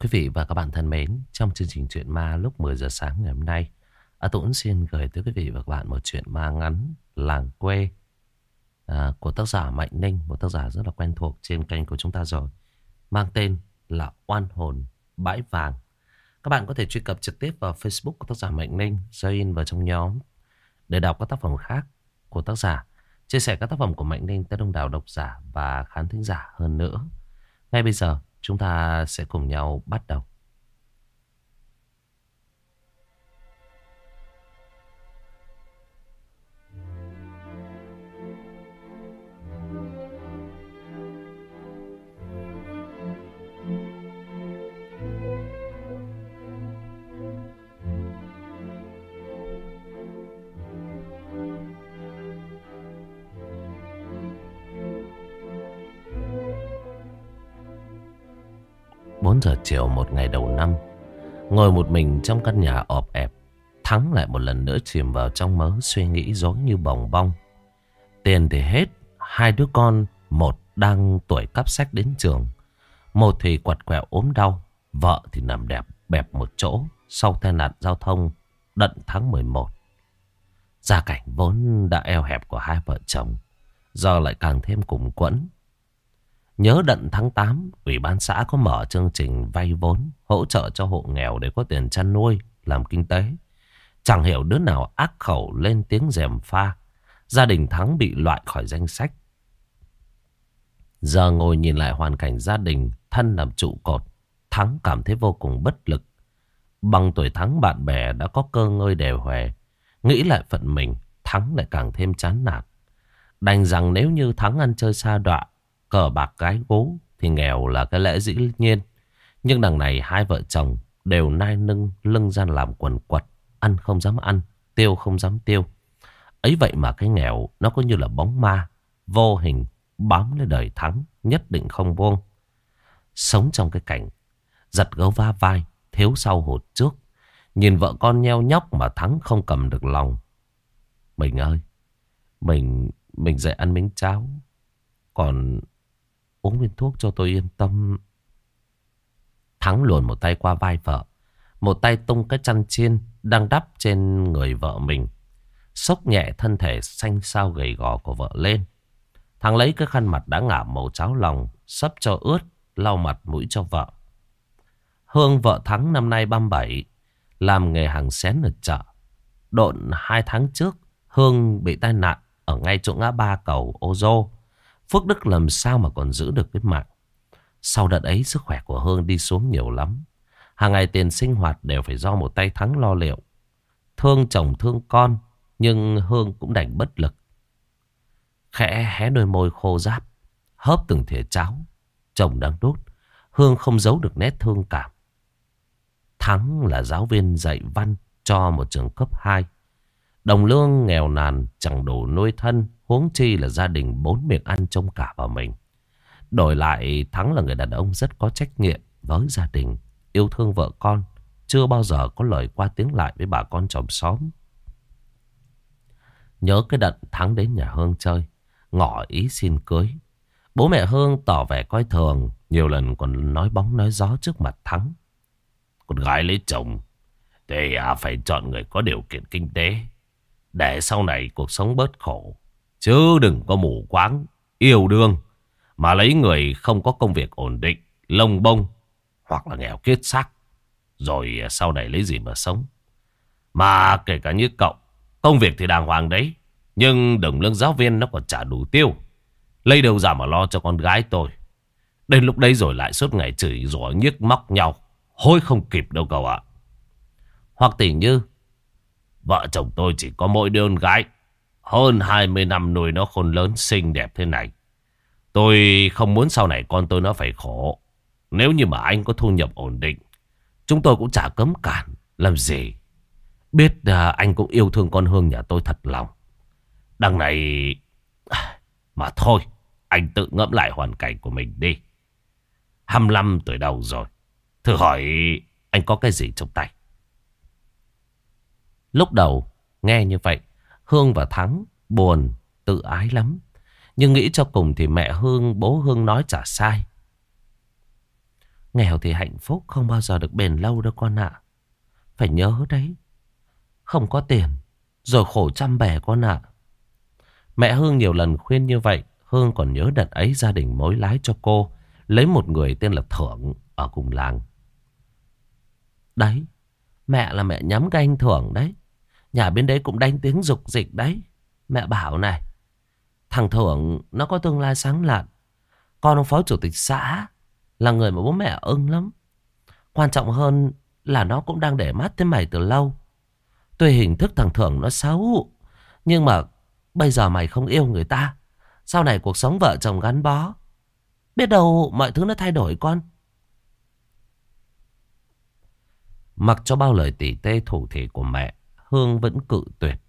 Quý vị và các bạn thân mến, trong chương trình Chuyện Ma lúc 10 giờ sáng ngày hôm nay, A Tuấn xin gửi tới quý vị và các bạn một chuyện ma ngắn Làng quê à, của tác giả Mạnh Ninh, một tác giả rất là quen thuộc trên kênh của chúng ta rồi, mang tên là Oan hồn bãi vàng. Các bạn có thể truy cập trực tiếp vào Facebook của tác giả Mạnh Ninh, join vào trong nhóm để đọc các tác phẩm khác của tác giả, chia sẻ các tác phẩm của Mạnh Ninh tới đông đảo độc giả và khán thính giả hơn nữa. Ngay bây giờ, chúng ta sẽ cùng nhau bắt đầu. Chiều một ngày đầu năm, Ngồi một mình trong căn nhà ọp ẹp, Thắng lại một lần nữa chìm vào trong mớ suy nghĩ rối như bồng bong. Tiền thì hết, Hai đứa con, Một đang tuổi cắp sách đến trường, Một thì quặt quẹo ốm đau, Vợ thì nằm đẹp bẹp một chỗ Sau tai nạn giao thông, Đận tháng 11 Gia cảnh vốn đã eo hẹp của hai vợ chồng, Giờ lại càng thêm cùng quẫn. Nhớ đận tháng 8, Ủy ban xã có mở chương trình vay vốn, hỗ trợ cho hộ nghèo để có tiền chăn nuôi, làm kinh tế. Chẳng hiểu đứa nào ác khẩu lên tiếng dèm pha. Gia đình Thắng bị loại khỏi danh sách. Giờ ngồi nhìn lại hoàn cảnh gia đình, thân làm trụ cột. Thắng cảm thấy vô cùng bất lực. Bằng tuổi Thắng bạn bè đã có cơ ngơi đều hòe. Nghĩ lại phận mình, Thắng lại càng thêm chán nản. Đành rằng nếu như Thắng ăn chơi xa đọa cờ bạc gái gố thì nghèo là cái lẽ dĩ nhiên. Nhưng đằng này hai vợ chồng đều nai nưng lưng ra làm quần quật, ăn không dám ăn, tiêu không dám tiêu. Ấy vậy mà cái nghèo nó có như là bóng ma, vô hình, bám lên đời thắng, nhất định không buông. Sống trong cái cảnh, giật gấu va vai, thiếu sau hụt trước. Nhìn vợ con nheo nhóc mà thắng không cầm được lòng. Mình ơi, mình, mình dậy ăn miếng cháo. Còn uống viên thuốc cho tôi yên tâm. Thắng luồn một tay qua vai vợ. Một tay tung cái chăn chiên đang đắp trên người vợ mình. sốc nhẹ thân thể xanh xao gầy gò của vợ lên. Thắng lấy cái khăn mặt đã ngả màu cháo lòng, sắp cho ướt, lau mặt mũi cho vợ. Hương vợ Thắng năm nay 37, làm nghề hàng xén ở chợ. Độn hai tháng trước, Hương bị tai nạn ở ngay chỗ ngã ba cầu ô dô. Phước Đức làm sao mà còn giữ được cái mạng. Sau đợt ấy sức khỏe của Hương đi xuống nhiều lắm. Hàng ngày tiền sinh hoạt đều phải do một tay thắng lo liệu. Thương chồng thương con, nhưng Hương cũng đành bất lực. Khẽ hé đôi môi khô ráp, hớp từng thìa cháo. Chồng đang đốt, Hương không giấu được nét thương cảm. Thắng là giáo viên dạy văn cho một trường cấp 2. Đồng lương nghèo nàn chẳng đủ nuôi thân Huống chi là gia đình bốn miệng ăn trông cả vào mình. Đổi lại Thắng là người đàn ông rất có trách nhiệm với gia đình, yêu thương vợ con, chưa bao giờ có lời qua tiếng lại với bà con chồng xóm. Nhớ cái đợt Thắng đến nhà Hương chơi, ngỏ ý xin cưới. Bố mẹ Hương tỏ vẻ coi thường, nhiều lần còn nói bóng nói gió trước mặt Thắng. Con gái lấy chồng thì à, phải chọn người có điều kiện kinh tế để sau này cuộc sống bớt khổ. Chứ đừng có mù quáng, yêu đương, mà lấy người không có công việc ổn định, lông bông, hoặc là nghèo kiết xác. Rồi à, sau này lấy gì mà sống. Mà kể cả như cậu, công việc thì đàng hoàng đấy. Nhưng đồng lương giáo viên nó còn trả đủ tiêu. Lấy đâu ra mà lo cho con gái tôi. Đến lúc đấy rồi lại suốt ngày chửi rủa nhức móc nhau. Hối không kịp đâu cậu ạ. Hoặc tỷ như, vợ chồng tôi chỉ có mỗi đứa con gái. Hơn 20 năm nuôi nó khôn lớn xinh đẹp thế này. Tôi không muốn sau này con tôi nó phải khổ. Nếu như mà anh có thu nhập ổn định, chúng tôi cũng chả cấm cản. Làm gì? Biết à, anh cũng yêu thương con Hương nhà tôi thật lòng. Đằng này... Mà thôi, anh tự ngẫm lại hoàn cảnh của mình đi. 25 tuổi đầu rồi. Thử hỏi anh có cái gì trong tay? Lúc đầu, nghe như vậy, Hương và Thắng buồn, tự ái lắm. Nhưng nghĩ cho cùng thì mẹ Hương, bố Hương nói chả sai. Nghèo thì hạnh phúc không bao giờ được bền lâu đâu con ạ. Phải nhớ đấy. Không có tiền, rồi khổ trăm bè con ạ. Mẹ Hương nhiều lần khuyên như vậy. Hương còn nhớ đợt ấy gia đình mối lái cho cô. Lấy một người tên là Thưởng ở cùng làng. Đấy, mẹ là mẹ nhắm canh Thưởng đấy. Nhà bên đấy cũng đánh tiếng dục dịch đấy. Mẹ bảo này, thằng Thưởng nó có tương lai sáng lạn. Con ông phó chủ tịch xã là người mà bố mẹ ưng lắm. Quan trọng hơn là nó cũng đang để mắt tới mày từ lâu. Tuy hình thức thằng Thưởng nó xấu, nhưng mà bây giờ mày không yêu người ta. Sau này cuộc sống vợ chồng gắn bó. Biết đâu mọi thứ nó thay đổi con. Mặc cho bao lời tỉ tê thủ thị của mẹ, Hương vẫn cự tuyệt.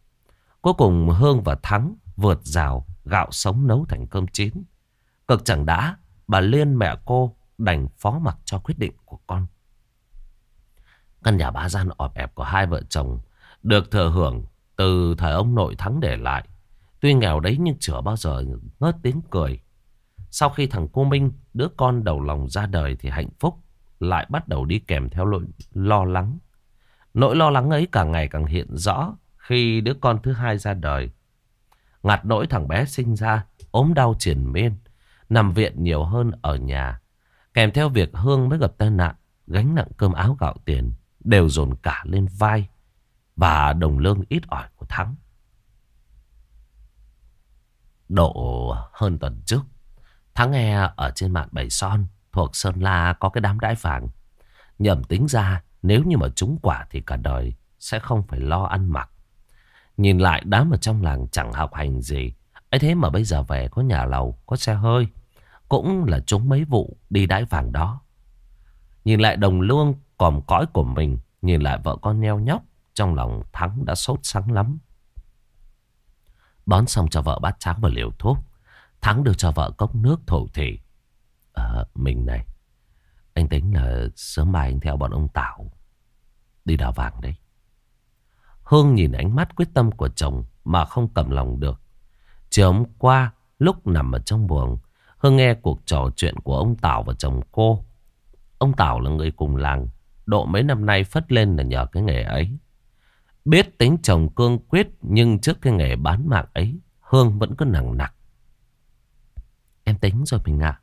Cuối cùng Hương và Thắng vượt rào, gạo sống nấu thành cơm chín. Cực chẳng đã, bà Liên mẹ cô đành phó mặc cho quyết định của con. Căn nhà ba gian ọp ẹp của hai vợ chồng được thừa hưởng từ thời ông nội Thắng để lại. Tuy nghèo đấy nhưng chưa bao giờ ngớt tiếng cười. Sau khi thằng cô Minh, đứa con đầu lòng ra đời thì hạnh phúc lại bắt đầu đi kèm theo lỗi lo lắng. Nỗi lo lắng ấy càng ngày càng hiện rõ khi đứa con thứ hai ra đời. Ngặt nỗi thằng bé sinh ra, ốm đau triển miên, nằm viện nhiều hơn ở nhà. Kèm theo việc Hương mới gặp tai nạn, gánh nặng cơm áo gạo tiền, đều dồn cả lên vai và đồng lương ít ỏi của Thắng. Độ hơn tuần trước, Thắng nghe ở trên mạng Bảy Son thuộc Sơn La có cái đám đãi vàng. Nhầm tính ra nếu như mà trúng quả thì cả đời sẽ không phải lo ăn mặc. Nhìn lại đám ở trong làng chẳng học hành gì. ấy thế mà bây giờ về có nhà lầu, có xe hơi. Cũng là trúng mấy vụ đi đãi vàng đó. Nhìn lại đồng lương còm cõi của mình. Nhìn lại vợ con nheo nhóc. Trong lòng Thắng đã sốt sắng lắm. Bón xong cho vợ bát cháo và liều thuốc. Thắng đưa cho vợ cốc nước thổ thị. À, mình này. Anh tính là sớm mai anh theo bọn ông Tảo. Đi đào vàng đấy. Hương nhìn ánh mắt quyết tâm của chồng mà không cầm lòng được. Chiều hôm qua, lúc nằm ở trong buồng, Hương nghe cuộc trò chuyện của ông Tảo và chồng cô. Ông Tảo là người cùng làng, độ mấy năm nay phất lên là nhờ cái nghề ấy. Biết tính chồng cương quyết nhưng trước cái nghề bán mạng ấy, Hương vẫn cứ nặng nặc. Em tính rồi mình ạ.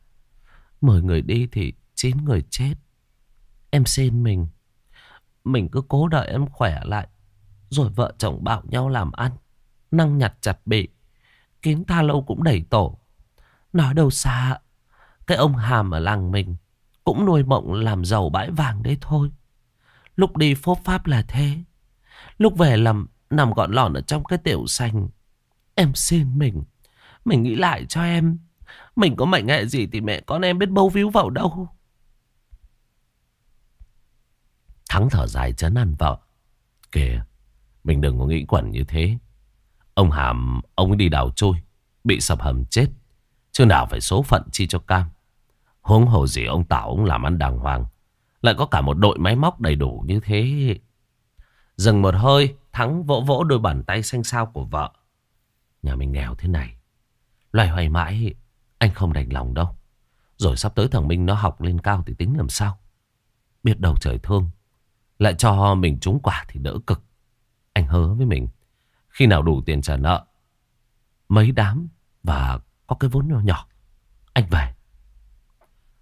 Mời người đi thì chín người chết. Em xin mình. Mình cứ cố đợi em khỏe lại. Rồi vợ chồng bảo nhau làm ăn. Năng nhặt chặt bị. Kiến tha lâu cũng đẩy tổ. Nói đâu xa. Cái ông Hàm ở làng mình. Cũng nuôi mộng làm giàu bãi vàng đấy thôi. Lúc đi phố Pháp là thế. Lúc về làm, nằm gọn lỏn ở trong cái tiểu xanh. Em xin mình. Mình nghĩ lại cho em. Mình có mệnh hệ gì thì mẹ con em biết bâu víu vào đâu. Thắng thở dài chấn an vợ. Kìa, mình đừng có nghĩ quẩn như thế. Ông Hàm, ông ấy đi đào trôi, bị sập hầm chết. Chứ nào phải số phận chi cho cam. Huống hồ gì ông Tảo ông làm ăn đàng hoàng. Lại có cả một đội máy móc đầy đủ như thế. Dừng một hơi, Thắng vỗ vỗ đôi bàn tay xanh xao của vợ. Nhà mình nghèo thế này. Loài hoài mãi, anh không đành lòng đâu. Rồi sắp tới thằng Minh nó học lên cao thì tính làm sao? Biết đâu trời thương. Lại cho mình trúng quả thì đỡ cực. Anh hứa với mình. Khi nào đủ tiền trả nợ. Mấy đám và có cái vốn nhỏ nhỏ. Anh về.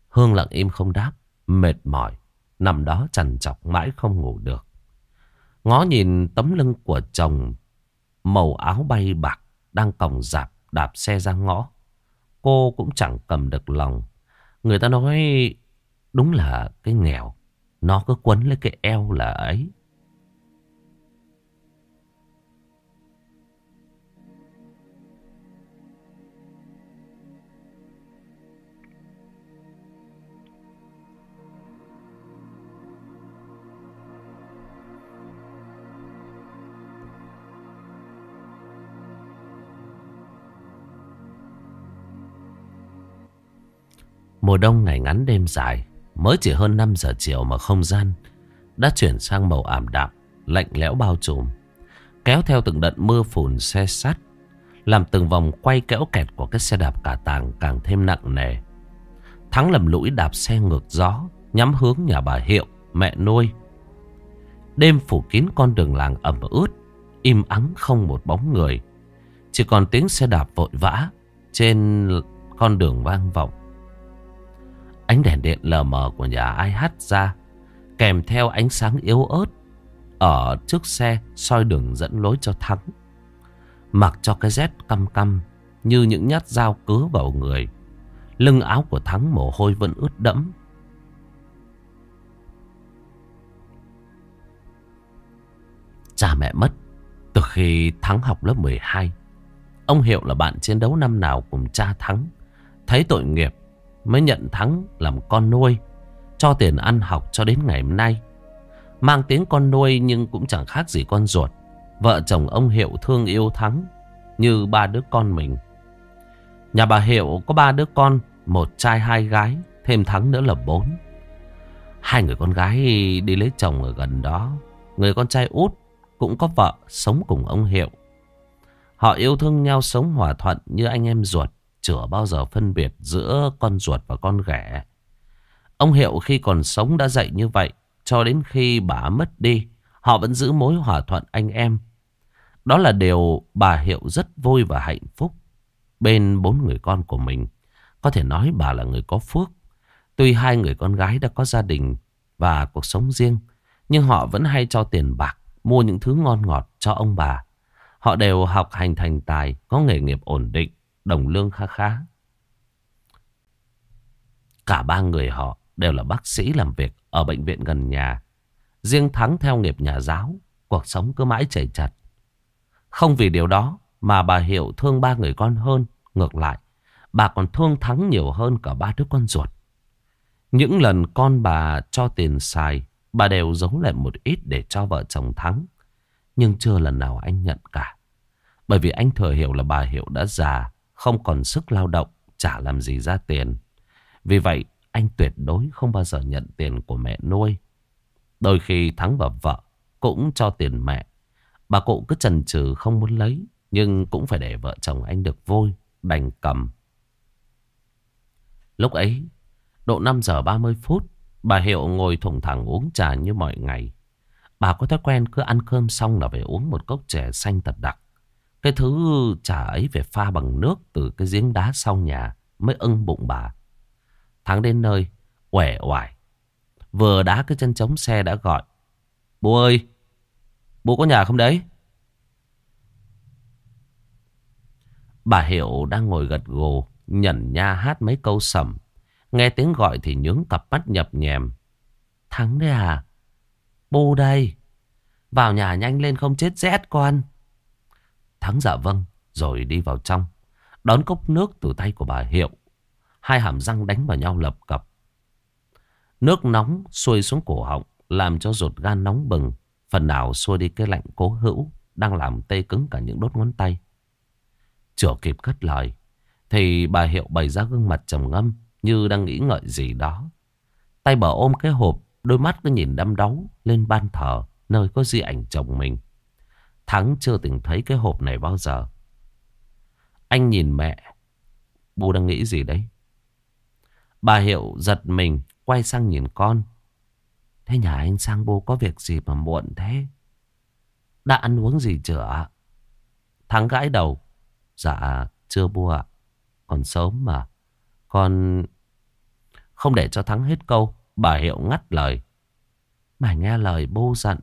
Hương lặng im không đáp. Mệt mỏi. Nằm đó chằn chọc mãi không ngủ được. Ngó nhìn tấm lưng của chồng. Màu áo bay bạc. Đang còng dạp đạp xe ra ngõ. Cô cũng chẳng cầm được lòng. Người ta nói đúng là cái nghèo. Nó cứ quấn lấy cái eo là ấy. Mùa đông ngày ngắn đêm dài, mới chỉ hơn 5 giờ chiều mà không gian đã chuyển sang màu ảm đạm, lạnh lẽo bao trùm. Kéo theo từng đợt mưa phùn xe sắt, làm từng vòng quay kéo kẹt của cái xe đạp cả tàng càng thêm nặng nề. Thắng lầm lũi đạp xe ngược gió, nhắm hướng nhà bà Hiệu, mẹ nuôi. Đêm phủ kín con đường làng ẩm ướt, im ắng không một bóng người. Chỉ còn tiếng xe đạp vội vã trên con đường vang vọng. Ánh đèn điện lờ mờ của nhà ai hắt ra, kèm theo ánh sáng yếu ớt ở trước xe soi đường dẫn lối cho Thắng. Mặc cho cái rét căm căm như những nhát dao cứa vào người. Lưng áo của Thắng mồ hôi vẫn ướt đẫm. Cha mẹ mất từ khi Thắng học lớp 12. Ông Hiệu là bạn chiến đấu năm nào cùng cha Thắng. Thấy tội nghiệp mới nhận Thắng làm con nuôi. Cho tiền ăn học cho đến ngày hôm nay. Mang tiếng con nuôi nhưng cũng chẳng khác gì con ruột. Vợ chồng ông Hiệu thương yêu Thắng như ba đứa con mình. Nhà bà Hiệu có ba đứa con, một trai hai gái, thêm Thắng nữa là bốn. Hai người con gái đi lấy chồng ở gần đó. Người con trai út cũng có vợ sống cùng ông Hiệu. Họ yêu thương nhau sống hòa thuận như anh em ruột, chưa bao giờ phân biệt giữa con ruột và con ghẻ. Ông Hiệu khi còn sống đã dạy như vậy, cho đến khi bà mất đi, họ vẫn giữ mối hòa thuận anh em. Đó là điều bà Hiệu rất vui và hạnh phúc bên bốn người con của mình. Có thể nói bà là người có phước. Tuy hai người con gái đã có gia đình và cuộc sống riêng, nhưng họ vẫn hay cho tiền bạc, mua những thứ ngon ngọt cho ông bà. Họ đều học hành thành tài, có nghề nghiệp ổn định, đồng lương khá khá. Cả ba người họ đều là bác sĩ làm việc ở bệnh viện gần nhà. Riêng Thắng theo nghiệp nhà giáo, cuộc sống cứ mãi chảy chặt. Không vì điều đó mà bà Hiệu thương ba người con hơn. Ngược lại, bà còn thương Thắng nhiều hơn cả ba đứa con ruột. Những lần con bà cho tiền xài, bà đều giấu lại một ít để cho vợ chồng Thắng. Nhưng chưa lần nào anh nhận cả. Bởi vì anh thừa hiểu là bà Hiệu đã già, không còn sức lao động, chả làm gì ra tiền. Vì vậy, anh tuyệt đối không bao giờ nhận tiền của mẹ nuôi. Đôi khi Thắng và vợ cũng cho tiền mẹ. Bà cụ cứ chần chừ không muốn lấy, nhưng cũng phải để vợ chồng anh được vui, đành cầm. Lúc ấy, độ 5 giờ 30 phút, bà Hiệu ngồi thùng thẳng uống trà như mọi ngày. Bà có thói quen cứ ăn cơm xong là phải uống một cốc chè xanh thật đặc. Cái thứ trà ấy phải pha bằng nước từ cái giếng đá sau nhà mới ưng bụng bà. Thắng đến nơi, uể oải. Vừa đá cái chân chống xe đã gọi. Bố ơi, bố có nhà không đấy? Bà Hiệu đang ngồi gật gù, nhẩn nha hát mấy câu sầm. Nghe tiếng gọi thì nhướng cặp mắt nhập nhèm. Thắng đấy à? Bu đây. Vào nhà nhanh lên không chết rét con. Thắng dạ vâng, rồi đi vào trong. Đón cốc nước từ tay của bà Hiệu. Hai hàm răng đánh vào nhau lập cập. Nước nóng xuôi xuống cổ họng, làm cho ruột gan nóng bừng. Phần nào xua đi cái lạnh cố hữu, đang làm tê cứng cả những đốt ngón tay. Chưa kịp cất lời, thì bà Hiệu bày ra gương mặt trầm ngâm, như đang nghĩ ngợi gì đó. Tay bà ôm cái hộp, đôi mắt cứ nhìn đăm đáu lên ban thờ, nơi có di ảnh chồng mình. Thắng chưa từng thấy cái hộp này bao giờ. Anh nhìn mẹ. Bố đang nghĩ gì đấy? Bà Hiệu giật mình, quay sang nhìn con. Thế nhà anh sang bố có việc gì mà muộn thế? Đã ăn uống gì chưa Thắng gãi đầu. Dạ, chưa bố ạ. Còn sớm mà. Con... Không để cho Thắng hết câu, bà Hiệu ngắt lời. Mày nghe lời bố giận.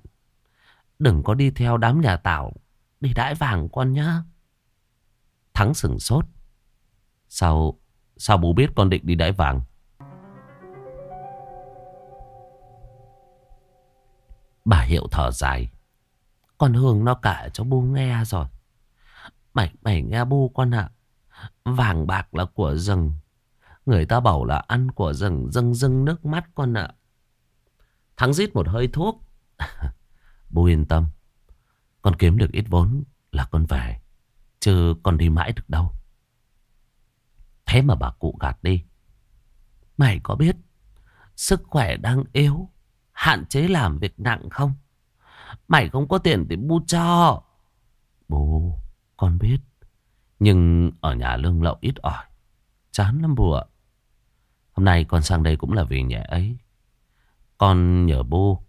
Đừng có đi theo đám nhà tảo Đi đãi vàng con nhá. Thắng sừng sốt. Sao Sao bố biết con định đi đãi vàng? Bà Hiệu thở dài. Con Hương nó cả cho bu nghe rồi. Mày, mày nghe bu con ạ. Vàng bạc là của rừng. Người ta bảo là ăn của rừng Dâng dâng nước mắt con ạ. Thắng rít một hơi thuốc. Bố yên tâm. Con kiếm được ít vốn là con về. Chứ con đi mãi được đâu. Thế mà bà cụ gạt đi. Mày có biết sức khỏe đang yếu, hạn chế làm việc nặng không? Mày không có tiền thì bu cho. Bố, con biết. Nhưng ở nhà lương lậu ít ỏi. Chán lắm bùa. Hôm nay con sang đây cũng là vì nhẹ ấy. Con nhờ bố.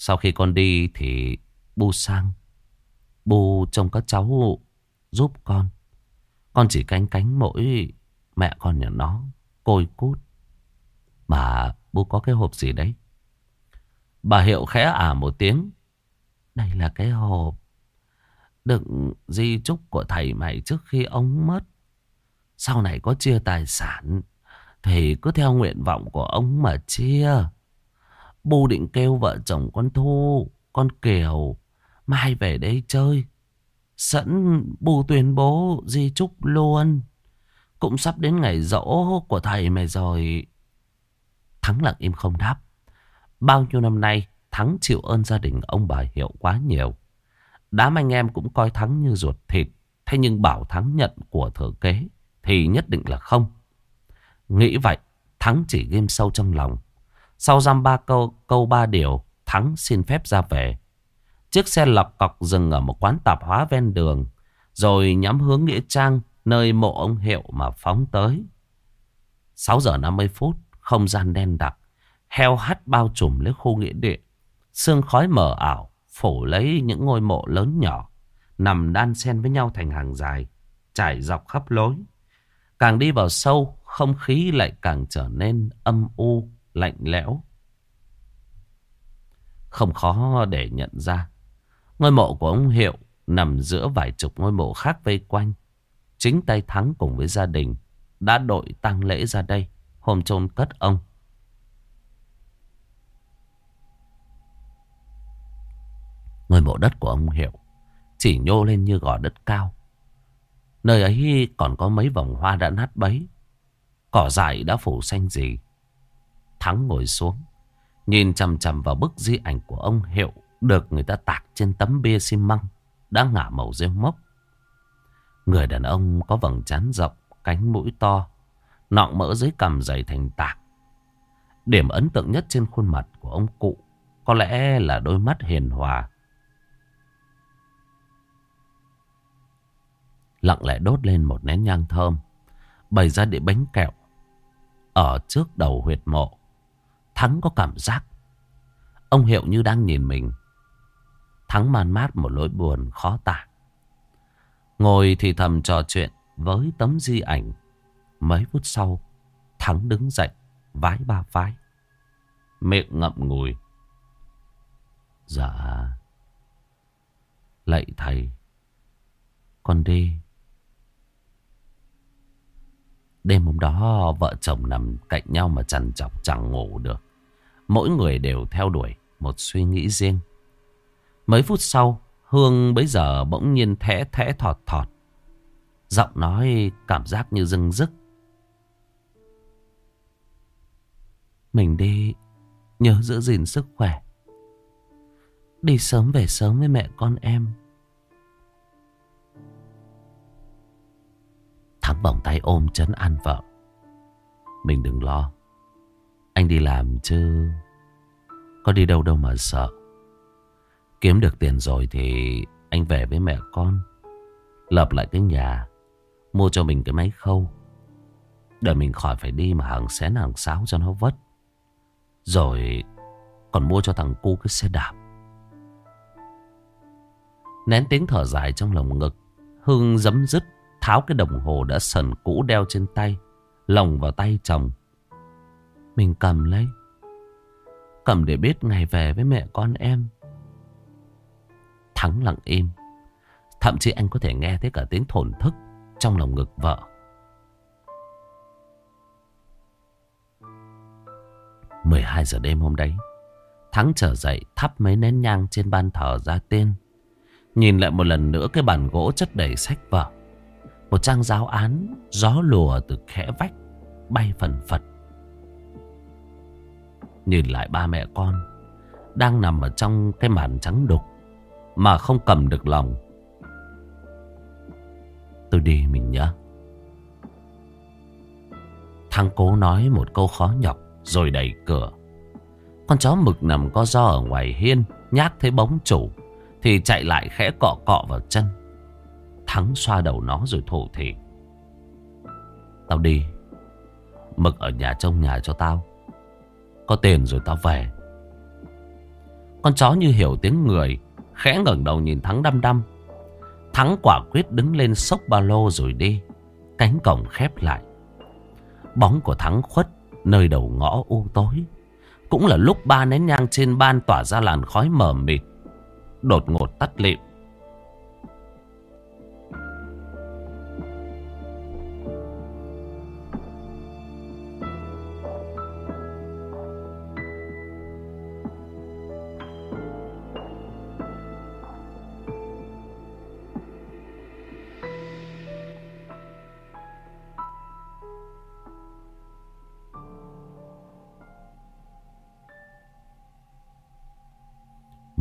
Sau khi con đi thì bu sang. Bu trông các cháu giúp con. Con chỉ cánh cánh mỗi mẹ con nhà nó. Côi cút. Mà bu có cái hộp gì đấy? Bà Hiệu khẽ ả một tiếng. Đây là cái hộp. Đựng di chúc của thầy mày trước khi ông mất. Sau này có chia tài sản. Thì cứ theo nguyện vọng của ông mà chia. Bu định kêu vợ chồng con Thu, con Kiều. Mai về đây chơi. Sẵn Bu tuyên bố di chúc luôn. Cũng sắp đến ngày dỗ của thầy mày rồi. Thắng lặng im không đáp. Bao nhiêu năm nay Thắng chịu ơn gia đình ông bà Hiệu quá nhiều. Đám anh em cũng coi Thắng như ruột thịt. Thế nhưng bảo Thắng nhận của thừa kế thì nhất định là không. Nghĩ vậy, Thắng chỉ ghim sâu trong lòng. Sau giam ba câu, câu ba điều, Thắng xin phép ra về. Chiếc xe lọc cọc dừng ở một quán tạp hóa ven đường, rồi nhắm hướng Nghĩa Trang, nơi mộ ông Hiệu mà phóng tới. 6 giờ 50 phút, không gian đen đặc, heo hắt bao trùm lấy khu nghĩa địa. Sương khói mờ ảo, phủ lấy những ngôi mộ lớn nhỏ, nằm đan xen với nhau thành hàng dài, trải dọc khắp lối. Càng đi vào sâu, không khí lại càng trở nên âm u, lạnh lẽo. Không khó để nhận ra. Ngôi mộ của ông Hiệu nằm giữa vài chục ngôi mộ khác vây quanh. Chính tay Thắng cùng với gia đình đã đội tang lễ ra đây, hôm chôn cất ông. Ngôi mộ đất của ông Hiệu chỉ nhô lên như gò đất cao. Nơi ấy còn có mấy vòng hoa đã nát bấy. Cỏ dại đã phủ xanh gì. Thắng ngồi xuống. Nhìn chằm chằm vào bức di ảnh của ông Hiệu. Được người ta tạc trên tấm bia xi măng. Đã ngả màu rêu mốc. Người đàn ông có vầng trán rộng. Cánh mũi to. Nọng mỡ dưới cằm dày thành tạc. Điểm ấn tượng nhất trên khuôn mặt của ông cụ. Có lẽ là đôi mắt hiền hòa. Lặng lẽ đốt lên một nén nhang thơm. Bày ra đĩa bánh kẹo. Ở trước đầu huyệt mộ. Thắng có cảm giác. Ông Hiệu như đang nhìn mình. Thắng man mát một nỗi buồn khó tả. Ngồi thì thầm trò chuyện với tấm di ảnh. Mấy phút sau, Thắng đứng dậy, vái ba vái. Miệng ngậm ngùi. Dạ. Lạy thầy. Con đi. Đêm hôm đó vợ chồng nằm cạnh nhau mà chằn chọc chẳng ngủ được. Mỗi người đều theo đuổi một suy nghĩ riêng. Mấy phút sau, Hương bấy giờ bỗng nhiên thẽ thẽ thọt thọt. Giọng nói cảm giác như rưng rức. Mình đi nhớ giữ gìn sức khỏe. Đi sớm về sớm với mẹ con em. Thắng vòng tay ôm chấn an vợ. Mình đừng lo. Anh đi làm chứ. Có đi đâu đâu mà sợ. Kiếm được tiền rồi thì anh về với mẹ con. Lập lại cái nhà. Mua cho mình cái máy khâu. Để mình khỏi phải đi mà hàng xén hàng sáo cho nó vất. Rồi còn mua cho thằng cu cái xe đạp. Nén tiếng thở dài trong lòng ngực. Hương dấm dứt Tháo cái đồng hồ đã sần cũ đeo trên tay Lồng vào tay chồng mình cầm lấy. Cầm để biết ngày về với mẹ con em. Thắng lặng im. Thậm chí anh có thể nghe thấy cả tiếng thổn thức Trong lòng ngực vợ. 12 giờ đêm hôm đấy, Thắng trở dậy thắp mấy nén nhang trên ban thờ ra tên Nhìn lại một lần nữa cái bàn gỗ chất đầy sách vở một trang giáo án gió lùa từ khẽ vách bay phần phật. Nhìn lại ba mẹ con, đang nằm ở trong cái màn trắng đục mà không cầm được lòng. Tôi đi mình nhớ. Thằng cố nói một câu khó nhọc rồi đẩy cửa. Con chó mực nằm co do ở ngoài hiên, nhát thấy bóng chủ, thì chạy lại khẽ cọ cọ vào chân. Thắng xoa đầu nó rồi thổ thị. Tao đi. Mực ở nhà trông nhà cho tao. Có tiền rồi tao về. Con chó như hiểu tiếng người, Khẽ ngẩng đầu nhìn Thắng đăm đăm. Thắng quả quyết đứng lên sốc ba lô rồi đi, Cánh cổng khép lại. Bóng của Thắng khuất Nơi đầu ngõ u tối. Cũng là lúc ba nén nhang trên ban tỏa ra làn khói mờ mịt. Đột ngột tắt lịm.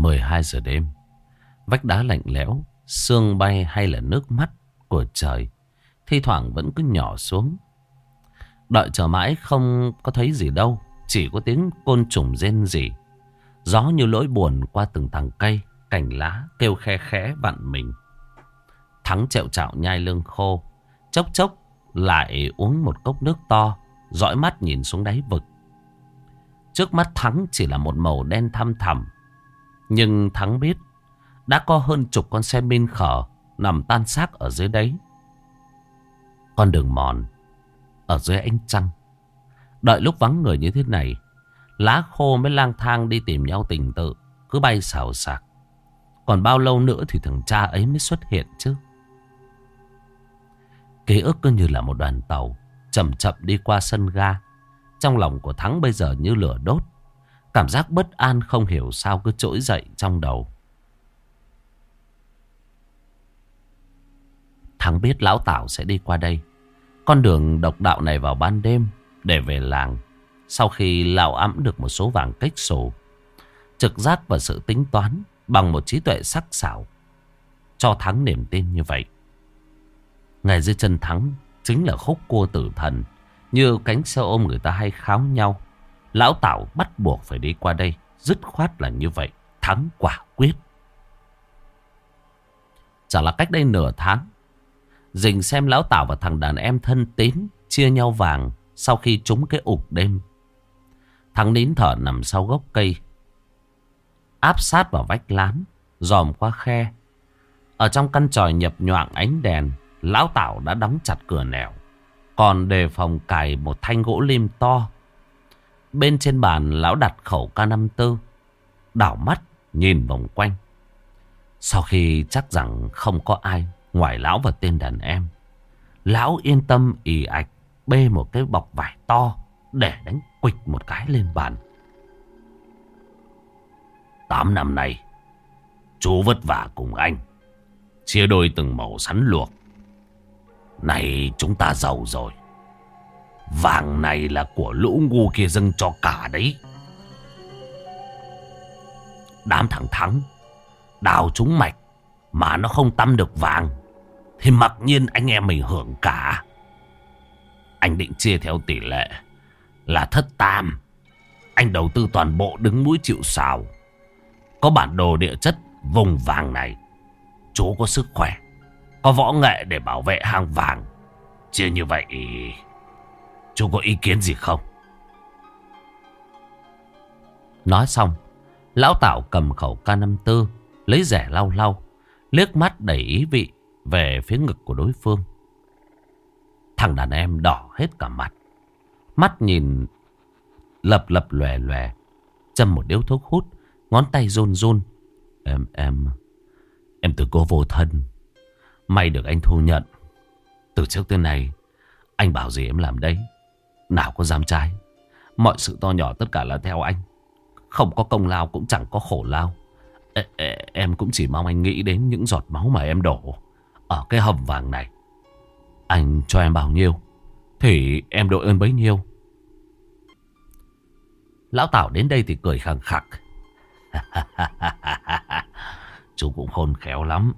12 giờ đêm, Vách đá lạnh lẽo, Sương bay hay là nước mắt của trời, Thi thoảng vẫn cứ nhỏ xuống. Đợi chờ mãi không có thấy gì đâu, Chỉ có tiếng côn trùng rên rỉ. Gió như lỗi buồn qua từng tầng cây, Cành lá kêu khe khẽ vặn mình. Thắng trẹo chạo nhai lương khô, Chốc chốc lại uống một cốc nước to, dõi mắt nhìn xuống đáy vực. Trước mắt Thắng chỉ là một màu đen thăm thẳm nhưng Thắng biết đã có hơn chục con xe min khở nằm tan xác ở dưới đấy. Con đường mòn ở dưới ánh trăng. Đợi lúc vắng người như thế này, lá khô mới lang thang đi tìm nhau tình tự, cứ bay xào xạc. Còn bao lâu nữa thì thằng cha ấy mới xuất hiện chứ? Ký ức cứ như là một đoàn tàu, chậm chậm đi qua sân ga. Trong lòng của Thắng bây giờ như lửa đốt. Cảm giác bất an không hiểu sao cứ trỗi dậy trong đầu. Thắng biết lão Tảo sẽ đi qua đây. Con đường độc đạo này vào ban đêm để về làng. Sau khi lão ẵm được một số vàng cách sổ. Trực giác và sự tính toán bằng một trí tuệ sắc sảo. Cho Thắng niềm tin như vậy. Ngày dưới chân Thắng chính là khúc cua tử thần. Như cánh xe ôm người ta hay kháo nhau. Lão Tảo bắt buộc phải đi qua đây. Dứt khoát là như vậy. Thắng quả quyết. Chả là cách đây nửa tháng. Dình xem Lão Tảo và thằng đàn em thân tín chia nhau vàng sau khi trúng cái ục đêm. Thắng nín thở nằm sau gốc cây. Áp sát vào vách lán. Dòm qua khe. Ở trong căn tròi nhập nhoạng ánh đèn. Lão Tảo đã đóng chặt cửa nẻo. Còn đề phòng cài một thanh gỗ lim to Bên trên bàn lão đặt khẩu K54. Đảo mắt, nhìn vòng quanh. Sau khi chắc rằng không có ai Ngoài lão và tên đàn em, Lão yên tâm ì ạch Bê một cái bọc vải to Để đánh quịch một cái lên bàn. Tám năm nay, Chú vất vả cùng anh, Chia đôi từng màu sắn luộc. Này chúng ta giàu rồi. Vàng này là của lũ ngu kia dâng cho cả đấy. Đám thằng Thắng đào trúng mạch mà nó không tâm được vàng thì mặc nhiên anh em mình hưởng cả. Anh định chia theo tỷ lệ là thất tam. Anh đầu tư toàn bộ đứng mũi chịu sào. Có bản đồ địa chất vùng vàng này. Chú có sức khỏe, có võ nghệ để bảo vệ hang vàng. Chia như vậy Chú có ý kiến gì không? Nói xong, lão Tạo cầm khẩu K54, lấy rẻ lau lau, liếc mắt đầy ý vị về phía ngực của đối phương. Thằng đàn em đỏ hết cả mặt. Mắt nhìn lập lập lòe lòe, châm một điếu thuốc hút, ngón tay run run. Em, em, em từ cô vô thân. May được anh thu nhận. Từ trước tới nay, anh bảo gì em làm đấy. Nào có dám trái. Mọi sự to nhỏ tất cả là theo anh. Không có công lao cũng chẳng có khổ lao. Ê, ê, Em cũng chỉ mong anh nghĩ đến những giọt máu mà em đổ Ở cái hầm vàng này. Anh cho em bao nhiêu Thì em đội ơn bấy nhiêu. Lão Tảo đến đây thì cười khẳng khặc. Chú cũng khôn khéo lắm.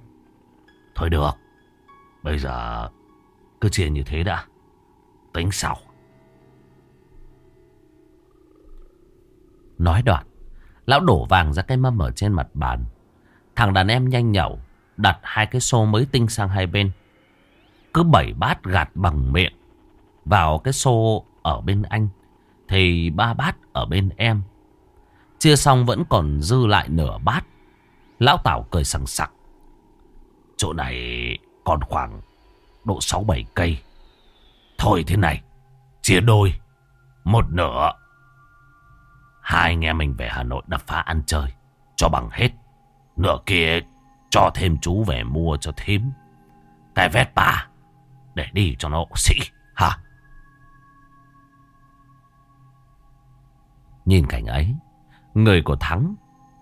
Thôi được Bây giờ cứ chia như thế đã. Tính sau. Nói đoạn Lão đổ vàng ra cái mâm ở trên mặt bàn Thằng đàn em nhanh nhậu Đặt hai cái xô mới tinh sang hai bên Cứ bảy bát gạt bằng miệng Vào cái xô ở bên anh Thì ba bát ở bên em Chia xong vẫn còn dư lại nửa bát. Lão Tảo cười sằng sặc. Chỗ này còn khoảng độ 6-7 cây. Thôi thế này, chia đôi, một nửa. Hai anh em mình về Hà Nội đập phá ăn chơi, cho bằng hết. Nửa kia cho thêm chú về mua cho thím. Cái vét bà, để đi cho nó sĩ, hả? Nhìn cảnh ấy, người của Thắng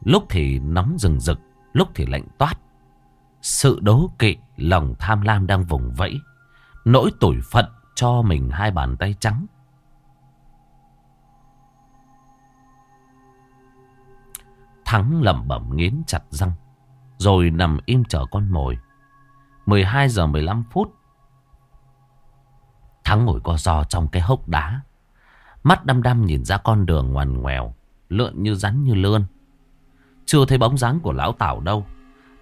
lúc thì nóng rừng rực, lúc thì lạnh toát. Sự đố kỵ, lòng tham lam đang vùng vẫy. Nỗi tủi phận cho mình hai bàn tay trắng. Thắng lẩm bẩm nghiến chặt răng. Rồi nằm im chờ con mồi. 12 giờ 15 phút. Thắng ngồi co giò trong cái hốc đá. Mắt đăm đăm nhìn ra con đường ngoằn ngoèo. Lượn như rắn như lươn. Chưa thấy bóng dáng của lão Tảo đâu.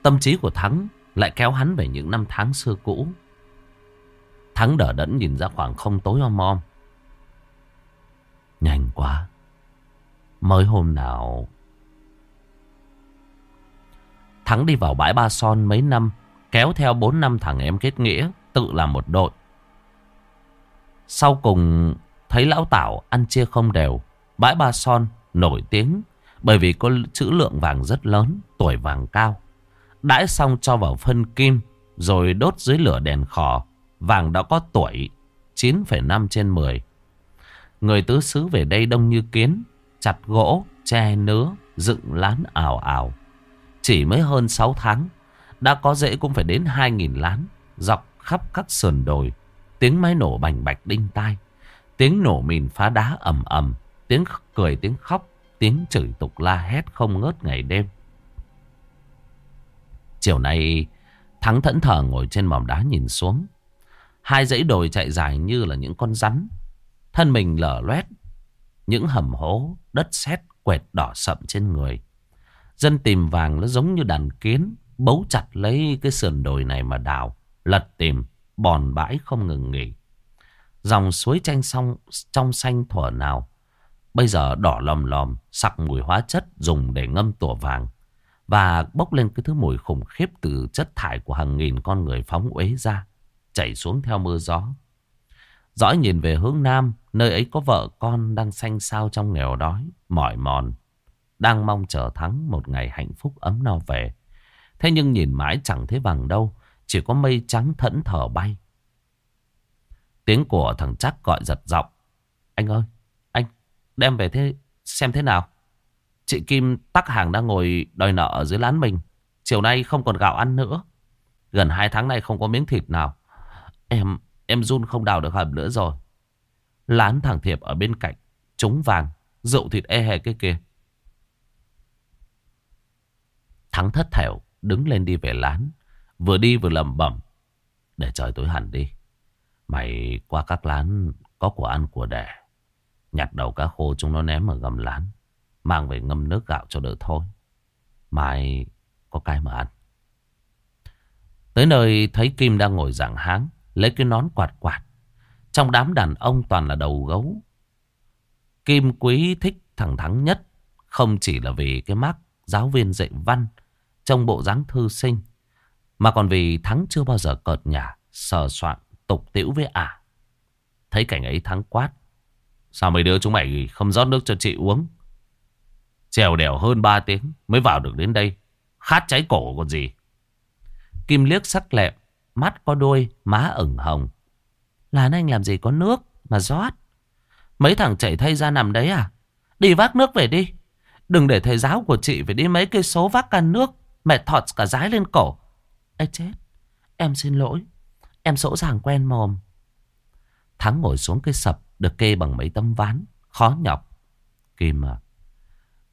Tâm trí của Thắng lại kéo hắn về những năm tháng xưa cũ. Thắng đỡ đẫn nhìn ra khoảng không tối om om. Nhanh quá. Mới hôm nào... Thắng đi vào bãi Ba Son mấy năm, kéo theo bốn năm thằng em kết nghĩa, tự làm một đội. Sau cùng thấy lão Tảo ăn chia không đều, bãi Ba Son nổi tiếng bởi vì có chữ lượng vàng rất lớn, tuổi vàng cao. Đãi xong cho vào phân kim, rồi đốt dưới lửa đèn khò. Vàng đã có tuổi 9,5 trên 10. Người tứ xứ về đây đông như kiến, chặt gỗ, che nứa, dựng lán ảo ảo. Chỉ mới hơn 6 tháng, đã có dễ cũng phải đến 2.000 lán, dọc khắp các sườn đồi. Tiếng máy nổ bành bạch đinh tai, tiếng nổ mìn phá đá ầm ầm, tiếng cười tiếng khóc, tiếng chửi tục la hét không ngớt ngày đêm. Chiều nay, Thắng thẫn thờ ngồi trên mỏm đá nhìn xuống. Hai dãy đồi chạy dài như là những con rắn. Thân mình lở loét. Những hầm hố, đất sét quẹt đỏ sậm trên người. Dân tìm vàng nó giống như đàn kiến. Bấu chặt lấy cái sườn đồi này mà đào. Lật tìm, bòn bãi không ngừng nghỉ. Dòng suối tranh song, trong xanh thuở nào. Bây giờ đỏ lòm lòm, sặc mùi hóa chất dùng để ngâm tủa vàng. Và bốc lên cái thứ mùi khủng khiếp từ chất thải của hàng nghìn con người phóng uế ra chảy xuống theo mưa gió. Dõi nhìn về hướng Nam, nơi ấy có vợ con đang xanh xao trong nghèo đói, mỏi mòn. Đang mong chờ thắng một ngày hạnh phúc ấm no về. Thế nhưng nhìn mãi chẳng thấy bằng đâu, chỉ có mây trắng thẫn thở bay. Tiếng của thằng chắc gọi giật giọng. Anh ơi, anh đem về thế xem thế nào. Chị Kim tắc hàng đang ngồi đòi nợ ở dưới lán mình. Chiều nay không còn gạo ăn nữa. Gần hai tháng nay không có miếng thịt nào. Em, em run không đào được hầm nữa rồi. Lán thằng Thiệp ở bên cạnh, trúng vàng, rượu thịt e hề cái kia. Thắng thất thểu, đứng lên đi về lán. Vừa đi vừa lầm bẩm Để trời tối hẳn đi. Mày qua các lán có của ăn của đẻ. Nhặt đầu cá khô chúng nó ném ở gầm lán. Mang về ngâm nước gạo cho đỡ thôi. Mai có cái mà ăn. Tới nơi thấy Kim đang ngồi giảng háng. Lấy cái nón quạt quạt Trong đám đàn ông toàn là đầu gấu Kim Quý thích thằng Thắng nhất Không chỉ là vì cái mác giáo viên dạy văn trong bộ dáng thư sinh Mà còn vì Thắng chưa bao giờ cợt nhả Sờ soạn tục tĩu với ả Thấy cảnh ấy Thắng quát Sao mấy đứa chúng mày không rót nước cho chị uống Trèo đèo hơn 3 tiếng Mới vào được đến đây Khát cháy cổ còn gì Kim liếc sắc lẹm Mắt có đôi, má ửng hồng. Là anh làm gì có nước mà rót. Mấy thằng chảy thay ra nằm đấy à? Đi vác nước về đi. Đừng để thầy giáo của chị phải đi mấy cây số vác can nước. Mệt thọt cả rái lên cổ. Ê chết. Em xin lỗi. Em dỗ dàng quen mồm. Thắng ngồi xuống cây sập được kê bằng mấy tấm ván. Khó nhọc. Kim à.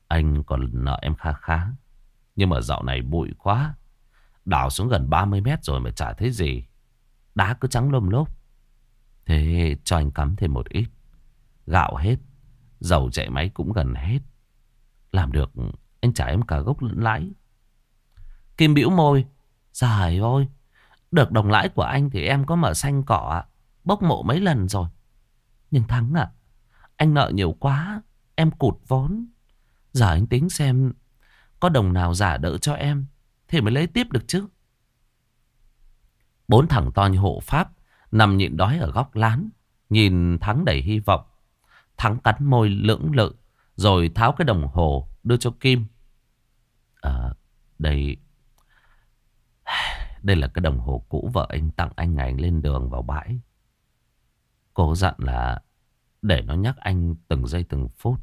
Anh còn nợ em khá khá. Nhưng mà dạo này bụi quá. Đào xuống gần 30 mét rồi mà chả thấy gì. Đá cứ trắng lôm lốp. Thế cho anh cắm thêm một ít. Gạo hết. Dầu chạy máy cũng gần hết. Làm được, anh trả em cả gốc lẫn lãi. Kim bĩu môi. Dài ơi, Được đồng lãi của anh thì em có mở xanh cỏ. Bốc mộ mấy lần rồi. Nhưng Thắng ạ. anh nợ nhiều quá. Em cụt vốn. Giờ anh tính xem có đồng nào giả đỡ cho em thì mới lấy tiếp được chứ. Bốn thằng to như hộ pháp nằm nhịn đói ở góc lán. Nhìn Thắng đầy hy vọng. Thắng cắn môi lưỡng lự rồi tháo cái đồng hồ đưa cho Kim. À, đây... Đây là cái đồng hồ cũ vợ anh tặng anh ngày anh lên đường vào bãi. Cô dặn là để nó nhắc anh từng giây từng phút.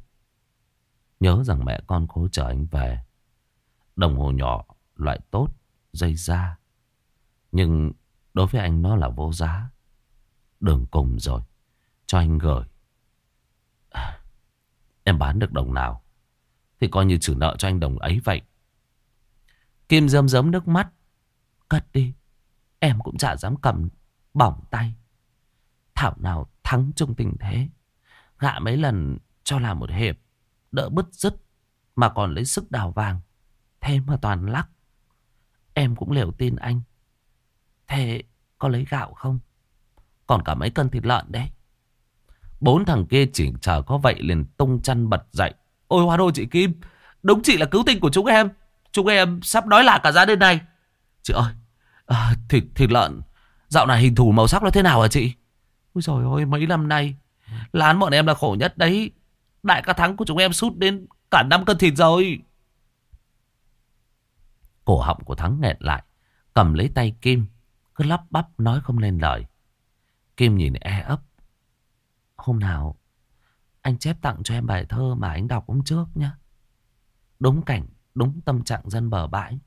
Nhớ rằng mẹ con cố chờ anh về. Đồng hồ nhỏ, loại tốt, dây da. Nhưng đối với anh nó là vô giá. Đường cùng rồi. Cho anh gửi. Em bán được đồng nào Thì coi như trừ nợ cho anh đồng ấy vậy Kim rơm rớm nước mắt Cất đi. Em cũng chả dám cầm Bỏng tay. Thảo nào thắng trong tình thế. Gạ mấy lần cho là một hiệp Đỡ bứt rứt Mà còn lấy sức đào vàng. Thế mà toàn lắc. Em cũng liều tin anh. Thế có lấy gạo không? Còn cả mấy cân thịt lợn đấy. Bốn thằng kia chỉ chờ có vậy liền tung chăn bật dậy. Ôi hoa đô chị Kim, đúng chị là cứu tinh của chúng em. Chúng em sắp đói lạc cả gia đình này. Chị ơi, à, thịt, thịt lợn, dạo này hình thù màu sắc nó thế nào hả chị? Ôi trời ơi, mấy năm nay, lán bọn em là khổ nhất đấy. Đại ca thắng của chúng em sút đến cả năm cân thịt rồi. Cổ họng của Thắng nghẹn lại, cầm lấy tay Kim, cứ lắp bắp nói không lên lời. Kim nhìn e ấp, Hôm nào anh chép tặng cho em bài thơ mà anh đọc hôm trước nhé. Đúng cảnh, đúng tâm trạng dân bờ bãi.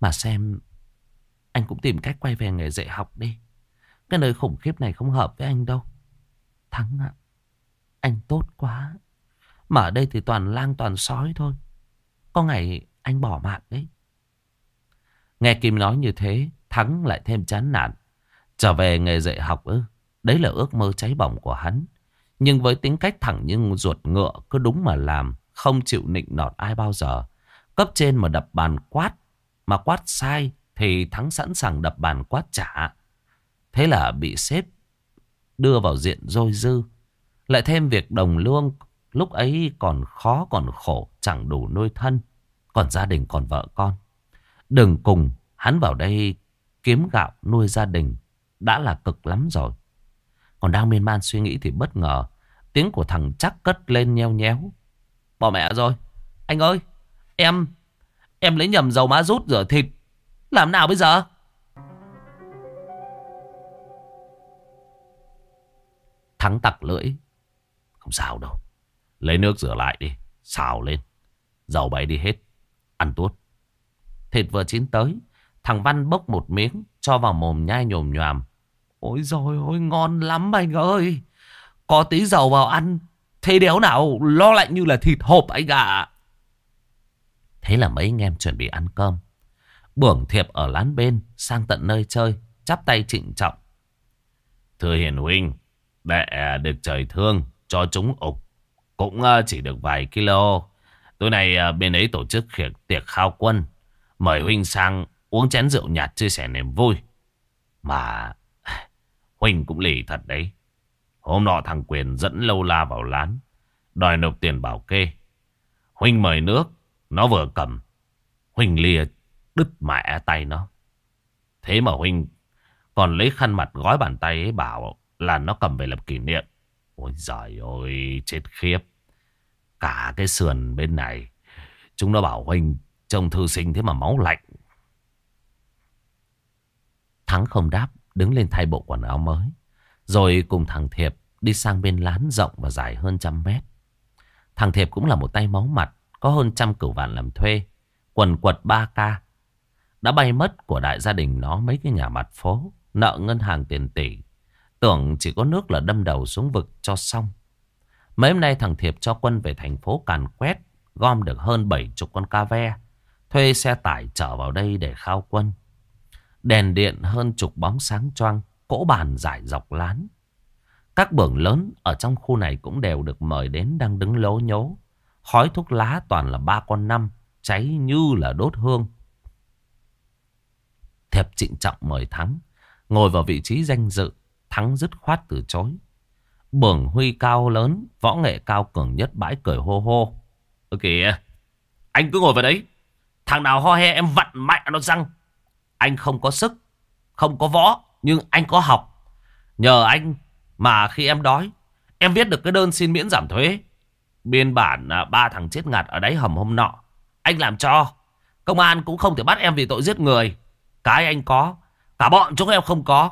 Mà xem anh cũng tìm cách quay về nghề dạy học đi. Cái nơi khủng khiếp này không hợp với anh đâu. Thắng ạ. anh tốt quá. Mà ở đây thì toàn lang toàn sói thôi. Có ngày anh bỏ mạng đấy. Nghe Kim nói như thế, Thắng lại thêm chán nản. Trở về nghề dạy học ư. Đấy là ước mơ cháy bỏng của hắn. Nhưng với tính cách thẳng nhưng ruột ngựa cứ đúng mà làm, không chịu nịnh nọt ai bao giờ. Cấp trên mà đập bàn quát, mà quát sai thì thắng sẵn sàng đập bàn quát trả. Thế là bị xếp đưa vào diện dôi dư. Lại thêm việc đồng lương lúc ấy còn khó còn khổ, chẳng đủ nuôi thân. Còn gia đình, còn vợ con. Đừng cùng hắn vào đây kiếm gạo nuôi gia đình, đã là cực lắm rồi. Còn đang miên man suy nghĩ thì bất ngờ, Tiếng của thằng chắc cất lên nheo nhéo Bỏ mẹ rồi, Anh ơi, Em Em lấy nhầm dầu má rút rửa thịt làm nào bây giờ? Thắng tặc lưỡi. Không sao đâu. Lấy nước rửa lại đi. Xào lên. Dầu bay đi hết. Ăn tuốt. Thịt vừa chín tới. Thằng Văn bốc một miếng, Cho vào mồm nhai nhồm nhòm. Ôi rồi ôi, ngon lắm anh ơi. Có tí dầu vào ăn. Thế đéo nào, lo lạnh như là thịt hộp anh ạ. Thế là mấy anh em chuẩn bị ăn cơm. Bưởng thiệp ở lán bên, sang tận nơi chơi. Chắp tay trịnh trọng. Thưa hiền huynh. Đệ được trời thương cho chúng ục. Cũng ờ, chỉ được vài kilo. Tối nay ờ, bên ấy tổ chức tiệc khao quân. Mời huynh sang uống chén rượu nhạt chia sẻ niềm vui. Mà, Huynh cũng lì thật đấy. Hôm nọ thằng Quyền dẫn lâu la vào lán. Đòi nộp tiền bảo kê. Huynh mời nước. Nó vừa cầm. Huynh lìa đứt mẹ tay nó. Thế mà Huynh còn lấy khăn mặt gói bàn tay ấy bảo là nó cầm về lập kỷ niệm. Ôi giời ơi, chết khiếp. Cả cái sườn bên này. Chúng nó bảo Huynh trông thư sinh thế mà máu lạnh. Thắng không đáp đứng lên thay bộ quần áo mới. Rồi cùng thằng Thiệp đi sang bên lán rộng và dài hơn trăm mét. Thằng Thiệp cũng là một tay máu mặt, có hơn trăm cửu vạn làm thuê, quần quật 3K. Đã bay mất của đại gia đình nó mấy cái nhà mặt phố, nợ ngân hàng tiền tỷ. Tưởng chỉ có nước là đâm đầu xuống vực cho xong. Mấy hôm nay thằng Thiệp cho quân về thành phố Càn Quét, gom được hơn 70 con ca ve. Thuê xe tải chở vào đây để khao quân. Đèn điện hơn chục bóng sáng choang, cỗ bàn giải dọc lán. Các bưởng lớn ở trong khu này cũng đều được mời đến đang đứng lố nhố. Khói thuốc lá toàn là ba con năm, cháy như là đốt hương. Thiệp trịnh trọng mời Thắng, ngồi vào vị trí danh dự, Thắng dứt khoát từ chối. Bưởng huy cao lớn, võ nghệ cao cường nhất bãi cười hô hô. Ơ kìa, anh cứ ngồi vào đấy. Thằng nào ho he em vặn mạnh nó răng. Anh không có sức, không có võ, nhưng anh có học. Nhờ anh mà khi em đói, em viết được cái đơn xin miễn giảm thuế. Biên bản à, ba thằng chết ngạt ở đáy hầm hôm nọ. Anh làm cho. Công an cũng không thể bắt em vì tội giết người. Cái anh có, cả bọn chúng em không có.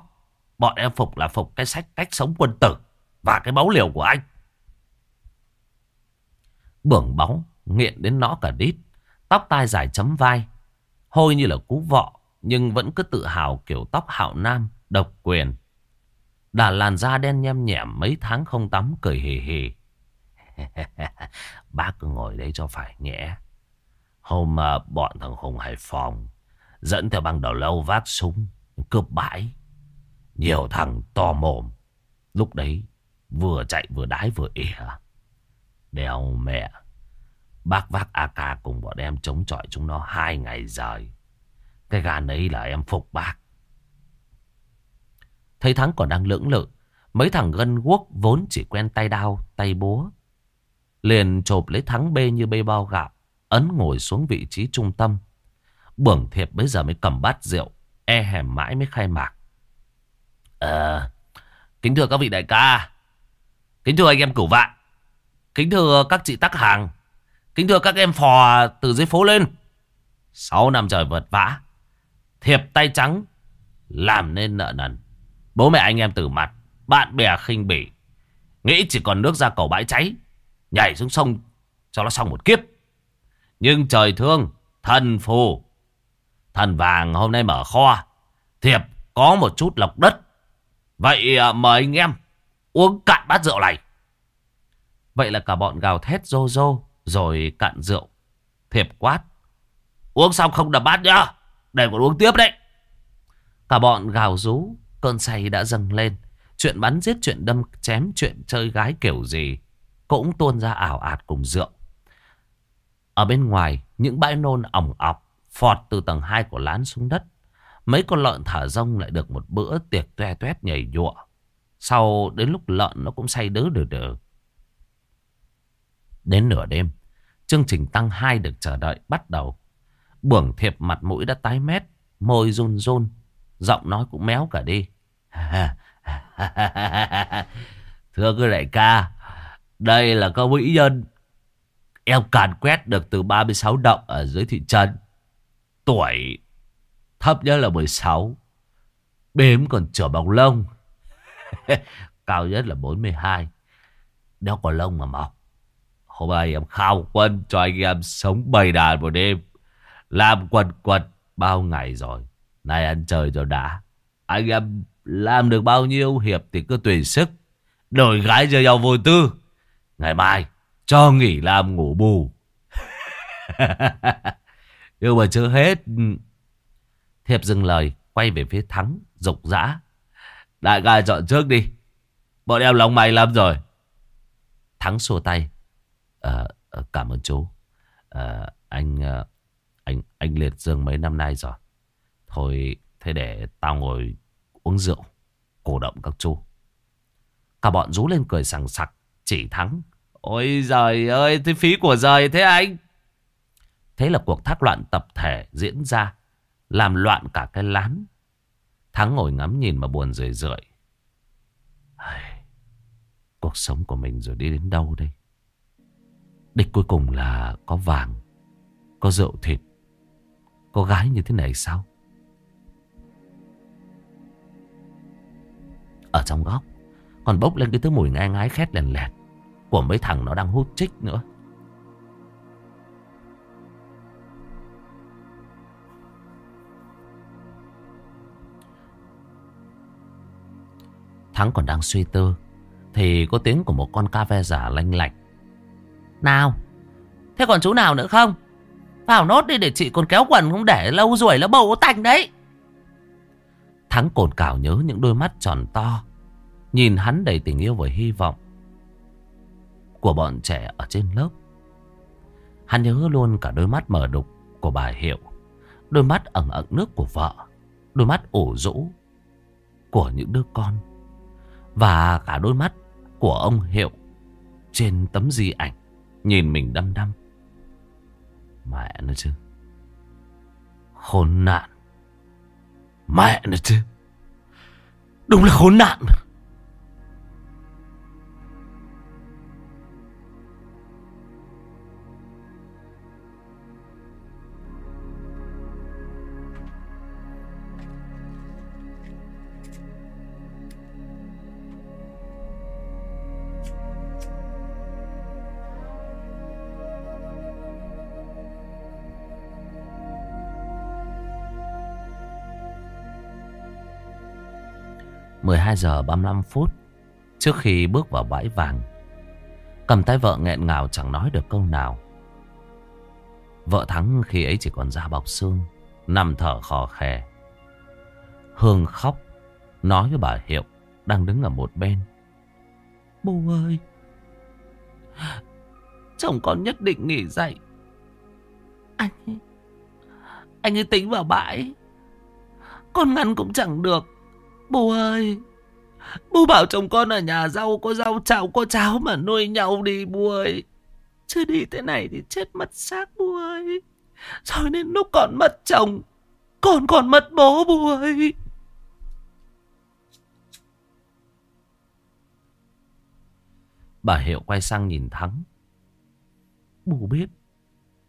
Bọn em phục là phục cái sách cách sống quân tử và cái máu liều của anh. Bưởng bóng, nghiện đến nó cả đít. Tóc tai dài chấm vai. Hôi như là cú vọ, nhưng vẫn cứ tự hào kiểu tóc hạo nam, độc quyền. Đà làn da đen nhem nhẻm mấy tháng không tắm cười hì hì. Bác cứ ngồi đấy cho phải nhẹ. Hôm mà bọn thằng Hùng Hải Phòng dẫn theo băng đầu lâu vác súng cướp bãi. Nhiều thằng to mồm. Lúc đấy vừa chạy vừa đái vừa ỉa. Đèo mẹ. Bác vác AK cùng bọn em chống chọi chúng nó hai ngày dài. Cái gan ấy là em phục bác. Thấy Thắng còn đang lưỡng lự. Mấy thằng gân guốc vốn chỉ quen tay đao, tay búa. Liền chộp lấy Thắng bê như bê bao gạo. Ấn ngồi xuống vị trí trung tâm. Bưởng thiệp bây giờ mới cầm bát rượu. E hèm mãi mới khai mạc. Ờ, kính thưa các vị đại ca. Kính thưa anh em cửu vạn. Kính thưa các chị tắc hàng. Kính thưa các em phò từ dưới phố lên. Sáu năm trời vật vã. Thiệp tay trắng làm nên nợ nần. Bố mẹ anh em tử mặt. Bạn bè khinh bỉ. Nghĩ chỉ còn nước ra cầu bãi cháy. Nhảy xuống sông cho nó xong một kiếp. Nhưng trời thương. Thần phù. Thần vàng hôm nay mở kho. Thiệp có một chút lọc đất. Vậy à, mời anh em uống cạn bát rượu này. Vậy là cả bọn gào thét rô rô rồi cạn rượu. Thiệp quát. Uống xong không đập bát nhá. Để còn uống tiếp đấy. Cả bọn gào rú. Cơn say đã dâng lên. Chuyện bắn giết, chuyện đâm chém, chuyện chơi gái kiểu gì. Cũng tuôn ra ảo ạt cùng rượu. Ở bên ngoài, những bãi nôn ỏng ọc. Phọt từ tầng 2 của lán xuống đất. Mấy con lợn thả rông lại được một bữa tiệc toe toét nhảy nhụa. Sau đến lúc lợn nó cũng say đớ đờ đờ. Đến nửa đêm, chương trình tăng 2 được chờ đợi bắt đầu. Bưởng thiệp mặt mũi đã tái mét, môi run run, giọng nói cũng méo cả đi. Thưa quý đại ca, đây là có mỹ nhân. Em càn quét được từ 36 động ở dưới thị trấn. Tuổi, thấp nhất là 16. Bếm còn chở bọc lông. Cao nhất là 42. Đeo có lông mà mọc. Hôm nay em khao quân cho anh em sống bầy đàn một đêm. Làm quần quật bao ngày rồi. Nay ăn chơi cho đã. Anh em làm được bao nhiêu hiệp thì cứ tùy sức. Đổi gái giờ nhau vô tư. Ngày mai, cho nghỉ làm ngủ bù. Yêu mà chưa hết. Ừ. Thiệp dừng lời. Quay về phía Thắng. rục rã, Đại ca chọn trước đi. Bọn em lòng mày lắm rồi. Thắng xua tay. À, cảm ơn chú. À, anh anh anh liệt dương mấy năm nay rồi. Thôi thế để tao ngồi uống rượu. Cổ động các chú. Cả bọn rú lên cười sằng sặc. Chỉ Thắng. Ôi giời ơi, thế phí của giời thế anh. Thế là cuộc thác loạn tập thể diễn ra. Làm loạn cả cái lán. Thắng ngồi ngắm nhìn mà buồn rười rượi. Cuộc sống của mình rồi đi đến đâu đây? địch cuối cùng là có vàng, có rượu thịt, có gái như thế này sao? Ở trong góc, còn bốc lên cái thứ mùi ngai ngái khét lèn lẹt của mấy thằng nó đang hút chích nữa. Thắng còn đang suy tư, Thì có tiếng của một con ca ve giả lanh lạnh Nào, Thế còn chú nào nữa không? Vào nốt đi để chị còn kéo quần không để lâu rồi nó bầu tành đấy. Thắng cồn cào nhớ những đôi mắt tròn to, Nhìn hắn đầy tình yêu và hy vọng Của bọn trẻ ở trên lớp. Hắn nhớ luôn cả đôi mắt mở đục của bà Hiệu, Đôi mắt ẩn ẩn nước của vợ, Đôi mắt ủ rũ Của những đứa con và cả đôi mắt của ông Hiệu trên tấm di ảnh nhìn mình đăm đăm. Mẹ nó chứ. Khốn nạn. Mẹ nó chứ. Đúng là khốn nạn. 12 giờ 35 phút Trước khi bước vào bãi vàng. Cầm tay vợ nghẹn ngào chẳng nói được câu nào. Vợ Thắng khi ấy chỉ còn da bọc xương, Nằm thở khò khè. Hương khóc, Nói với bà Hiệu Đang đứng ở một bên. Bố ơi, Chồng con nhất định nghỉ dậy. Anh Anh ấy tính vào bãi. Con ngăn cũng chẳng được. Bố ơi, Bố bảo chồng con ở nhà rau có rau chảo, có cháo mà nuôi nhau đi, bố ơi. Chứ đi thế này thì chết mất xác, bố ơi. Rồi nên lúc còn mất chồng, Con còn mất bố bố ơi. Bà Hiệu quay sang nhìn Thắng. Bố biết,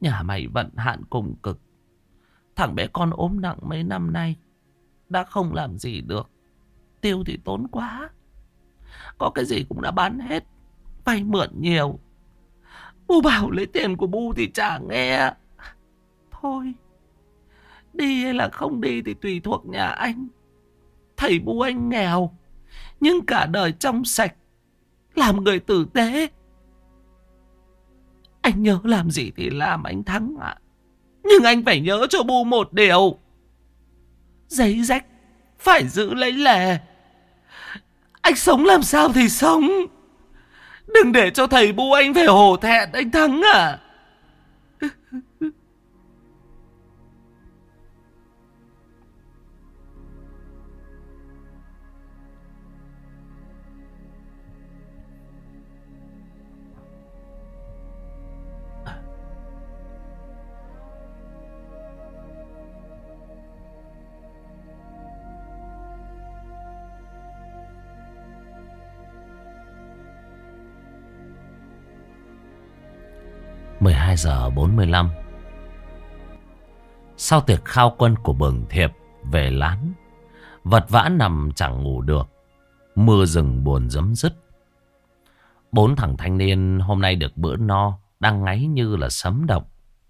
Nhà mày vận hạn cùng cực. Thằng bé con ốm nặng mấy năm nay, Đã không làm gì được. Tiêu thì tốn quá. Có cái gì cũng đã bán hết. Vay mượn nhiều. Bu bảo lấy tiền của Bu thì chả nghe. Thôi. Đi hay là không đi thì tùy thuộc nhà anh. Thầy Bu anh nghèo. Nhưng cả đời trong sạch. Làm người tử tế. Anh nhớ làm gì thì làm, anh Thắng ạ. Nhưng anh phải nhớ cho Bu một điều. Giấy rách phải giữ lấy lề. Anh sống làm sao thì sống. Đừng để cho thầy bu anh về hổ thẹn, anh Thắng à. 12 giờ 45 Sau tiệc khao quân của bừng thiệp Về lán, Vật vã nằm chẳng ngủ được, Mưa rừng buồn dấm dứt Bốn thằng thanh niên hôm nay được bữa no Đang ngáy như là sấm động,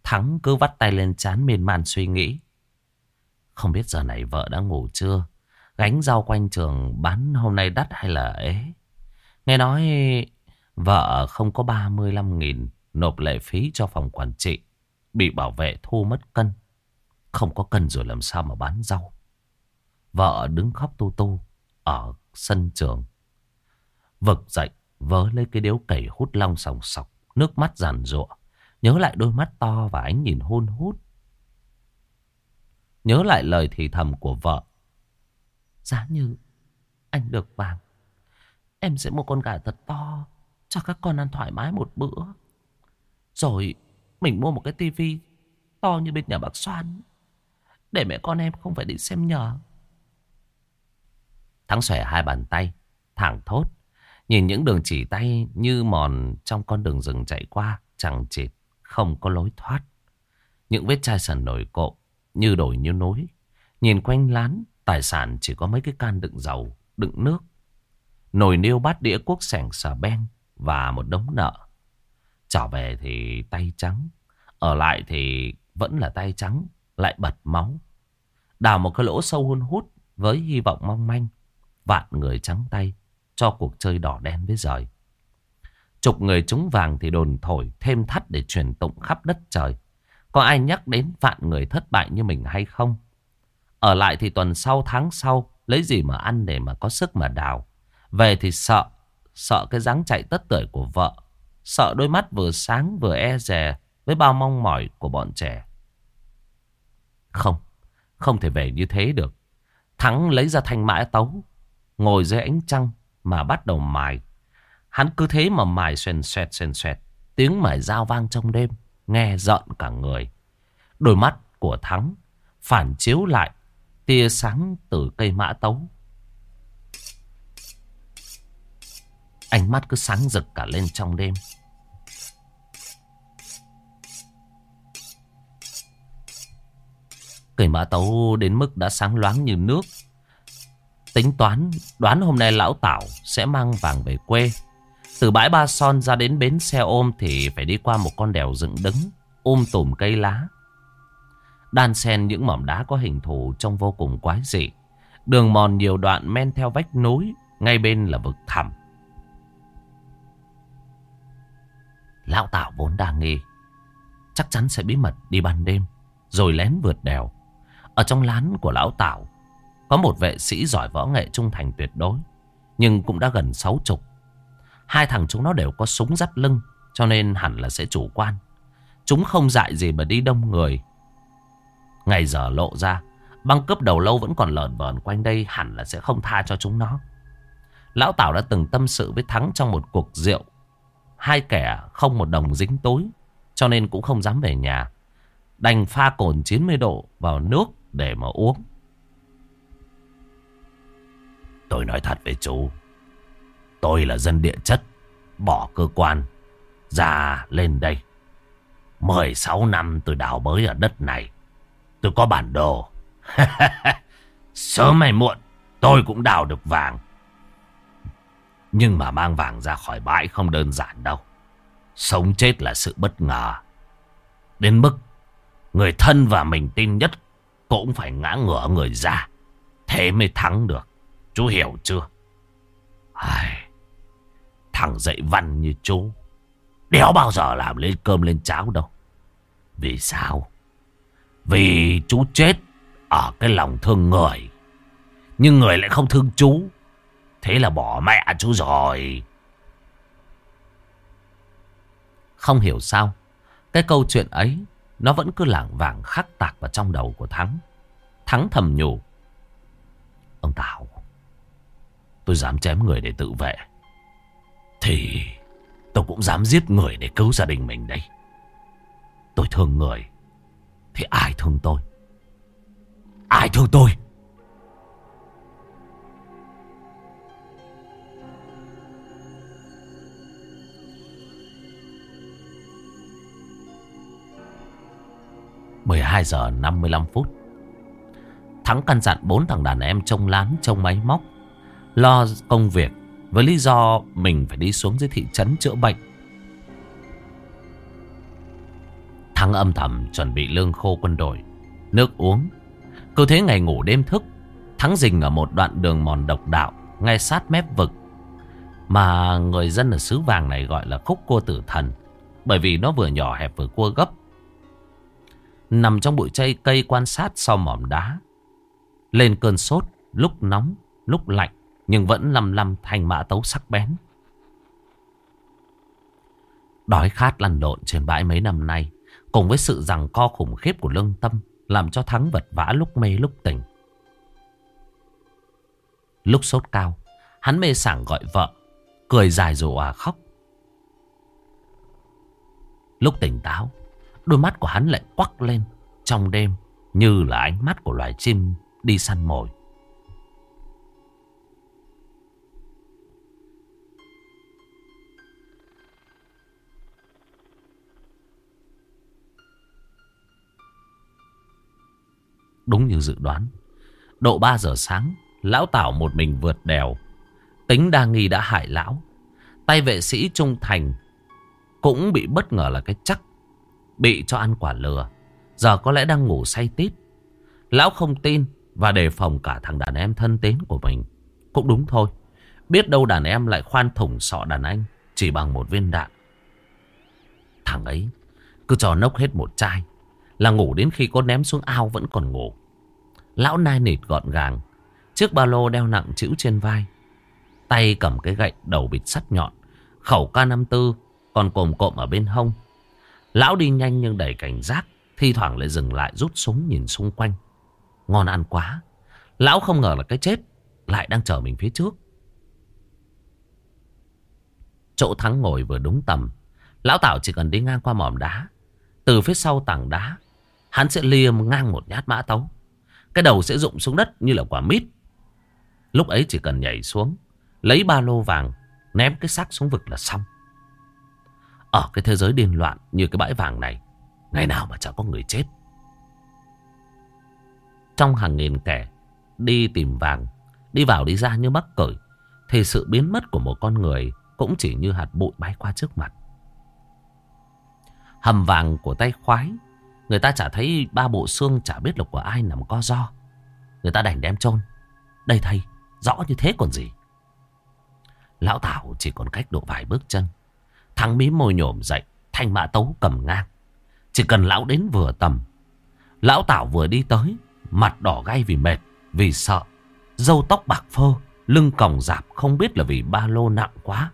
Thắng cứ vắt tay lên chán miên man suy nghĩ. Không biết giờ này vợ đã ngủ chưa? Gánh rau quanh trường bán hôm nay đắt hay là ế? Nghe nói vợ không có 35 nghìn nộp lệ phí cho phòng quản trị, bị bảo vệ thu mất cân. Không có cân rồi làm sao mà bán rau. Vợ đứng khóc tu tu ở sân trường. Vực dậy, vớ lấy cái điếu cầy hút long sòng sọc, nước mắt giàn rụa. Nhớ lại đôi mắt to và ánh nhìn hôn hút. Nhớ lại lời thì thầm của vợ. Giá như anh được vàng, em sẽ mua con gà thật to cho các con ăn thoải mái một bữa. Rồi mình mua một cái tivi to như bên nhà bác Soan. Để mẹ con em không phải đi xem nhờ. Thắng xòe hai bàn tay, thẳng thốt. Nhìn những đường chỉ tay như mòn trong con đường rừng chạy qua, chẳng chịt, không có lối thoát. Những vết chai sần nổi cộ, như đổi như nối. Nhìn quanh lán, tài sản chỉ có mấy cái can đựng dầu, đựng nước. Nồi niêu bát đĩa cuốc sẻng xà beng và một đống nợ. Trở về thì tay trắng. Ở lại thì vẫn là tay trắng. Lại bật máu. Đào một cái lỗ sâu hun hút với hy vọng mong manh. Vạn người trắng tay cho cuộc chơi đỏ đen với rời. Chục người trúng vàng thì đồn thổi thêm thắt để truyền tụng khắp đất trời. Có ai nhắc đến vạn người thất bại như mình hay không? Ở lại thì tuần sau tháng sau lấy gì mà ăn để mà có sức mà đào. Về thì sợ, sợ cái dáng chạy tất tưởi của vợ Sợ đôi mắt vừa sáng vừa e dè với bao mong mỏi của bọn trẻ. Không, không thể về như thế được. Thắng lấy ra thanh mã tấu, ngồi dưới ánh trăng mà bắt đầu mài. Hắn cứ thế mà mài xoèn xoẹt xoèn xoẹt. Tiếng mài dao vang trong đêm, nghe giận cả người. Đôi mắt của Thắng phản chiếu lại tia sáng từ cây mã tấu. Ánh mắt cứ sáng rực cả lên trong đêm. Cây mã tấu đến mức đã sáng loáng như nước. Tính toán, đoán hôm nay lão Tảo sẽ mang vàng về quê. Từ bãi Ba Son ra đến bến xe ôm thì phải đi qua một con đèo dựng đứng, ôm tùm cây lá. Đan xen những mỏm đá có hình thù trông vô cùng quái dị. Đường mòn nhiều đoạn men theo vách núi, ngay bên là vực thẳm. Lão Tảo vốn đa nghi, chắc chắn sẽ bí mật đi ban đêm, rồi lén vượt đèo. Ở trong lán của lão Tảo, có một vệ sĩ giỏi võ nghệ trung thành tuyệt đối, nhưng cũng đã gần sáu chục. Hai thằng chúng nó đều có súng dắt lưng, cho nên hẳn là sẽ chủ quan. Chúng không dại gì mà đi đông người, Ngày giờ lộ ra Băng cướp đầu lâu vẫn còn lợn vờn quanh đây Hẳn là sẽ không tha cho chúng nó Lão Tảo đã từng tâm sự với Thắng trong một cuộc rượu Hai kẻ không một đồng dính tối Cho nên cũng không dám về nhà Đành pha cồn 90 độ vào nước để mà uống Tôi nói thật với chú Tôi là dân địa chất Bỏ cơ quan Ra lên đây 16 năm tôi đào bới ở đất này Tôi có bản đồ. Sớm hay muộn, tôi cũng đào được vàng. Nhưng mà mang vàng ra khỏi bãi không đơn giản đâu. Sống chết là sự bất ngờ. Đến mức người thân và mình tin nhất cũng phải ngã ngửa người ra. Thế mới thắng được. Chú hiểu chưa? Ai... Thằng dạy văn như chú, Đéo bao giờ làm lên cơm lên cháo đâu Vì sao vì chú chết ở cái lòng thương người. Nhưng người lại không thương chú. Thế là bỏ mẹ chú rồi. Không hiểu sao. Cái câu chuyện ấy nó vẫn cứ lảng vảng khắc tạc vào trong đầu của Thắng. Thắng thầm nhủ. Ông Tào. Tôi dám chém người để tự vệ. Thì tôi cũng dám giết người để cứu gia đình mình đây. Tôi thương người. Thì ai thương tôi Ai thương tôi mười hai giờ năm mươi lăm phút Thắng căn dặn bốn thằng đàn em trông lán trông máy móc Lo công việc Với lý do mình phải đi xuống dưới thị trấn chữa bệnh Thắng âm thầm chuẩn bị lương khô quân đội, nước uống. Cứ thế ngày ngủ đêm thức, Thắng dình ở một đoạn đường mòn độc đạo, ngay sát mép vực. Mà người dân ở xứ vàng này gọi là khúc cua tử thần, bởi vì nó vừa nhỏ hẹp vừa cua gấp. Nằm trong bụi cây cây quan sát sau mỏm đá. Lên cơn sốt, lúc nóng, lúc lạnh, nhưng vẫn lầm lầm thành mã tấu sắc bén. Đói khát lăn lộn trên bãi mấy năm nay. Cùng với sự rằng co khủng khiếp của lương tâm Làm cho Thắng vật vã lúc mê lúc tỉnh Lúc sốt cao Hắn mê sảng gọi vợ Cười dài rồi à khóc Lúc tỉnh táo Đôi mắt của hắn lại quắc lên Trong đêm Như là ánh mắt của loài chim đi săn mồi Đúng như dự đoán. Độ 3 giờ sáng, lão Tảo một mình vượt đèo. Tính đa nghi đã hại lão. Tay vệ sĩ trung thành cũng bị bất ngờ là cái chắc. Bị cho ăn quả lừa. Giờ có lẽ đang ngủ say tít. Lão không tin và đề phòng cả thằng đàn em thân tín của mình. Cũng đúng thôi. Biết đâu đàn em lại khoan thủng sọ đàn anh chỉ bằng một viên đạn. Thằng ấy cứ cho nốc hết một chai là ngủ đến khi có ném xuống ao vẫn còn ngủ. Lão nai nịt gọn gàng. Chiếc ba lô đeo nặng chữ trên vai. Tay cầm cái gậy đầu bịt sắt nhọn. Khẩu K54 còn cồm cộm ở bên hông. Lão đi nhanh nhưng đầy cảnh giác. Thi thoảng lại dừng lại rút súng nhìn xung quanh. Ngon ăn quá. Lão không ngờ là cái chết, lại đang chờ mình phía trước. Chỗ thắng ngồi vừa đúng tầm. Lão Tảo chỉ cần đi ngang qua mỏm đá. Từ phía sau tảng đá, Hắn sẽ liêm ngang một nhát mã tấu. Cái đầu sẽ rụng xuống đất như là quả mít. Lúc ấy chỉ cần nhảy xuống. Lấy ba lô vàng. Ném cái xác xuống vực là xong. Ở cái thế giới điên loạn như cái bãi vàng này. Ngày nào mà chẳng có người chết. Trong hàng nghìn kẻ đi tìm vàng. Đi vào đi ra như mắc cởi. Thì sự biến mất của một con người cũng chỉ như hạt bụi bay qua trước mặt. Hầm vàng của tay khoái, Người ta chả thấy ba bộ xương chả biết là của ai nằm co do Người ta đành đem chôn Đây thầy, Rõ như thế còn gì Lão Tảo chỉ còn cách độ vài bước chân Thắng mí môi nhổm dậy, Thanh mã tấu cầm ngang. Chỉ cần lão đến vừa tầm. Lão Tảo vừa đi tới, Mặt đỏ gay vì mệt, Vì sợ. Dâu tóc bạc phơ, Lưng còng dạp không biết là vì ba lô nặng quá,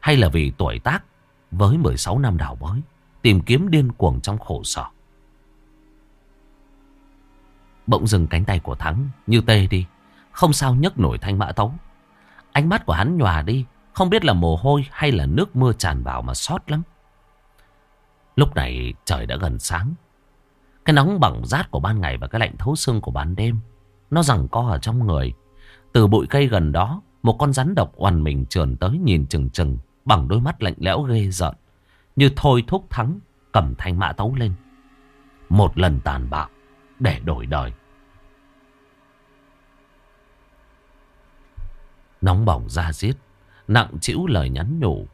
Hay là vì tuổi tác Với 16 năm đào bới, Tìm kiếm điên cuồng trong khổ sở. Bỗng dừng cánh tay của Thắng, Như tê đi, Không sao nhấc nổi thanh mã tấu. Ánh mắt của hắn nhòa đi không biết là mồ hôi hay là nước mưa tràn vào mà sót lắm. Lúc này trời đã gần sáng. Cái nóng bỏng rát của ban ngày Và cái lạnh thấu xương của ban đêm, Nó rằng co ở trong người. Từ bụi cây gần đó, Một con rắn độc oằn mình trườn tới nhìn chừng chừng, Bằng đôi mắt lạnh lẽo ghê giận Như thôi thúc thắng Cầm thanh mã tấu lên. Một lần tàn bạo, Để đổi đời. Nóng bỏng ra giết. Nặng chịu lời nhắn nhủ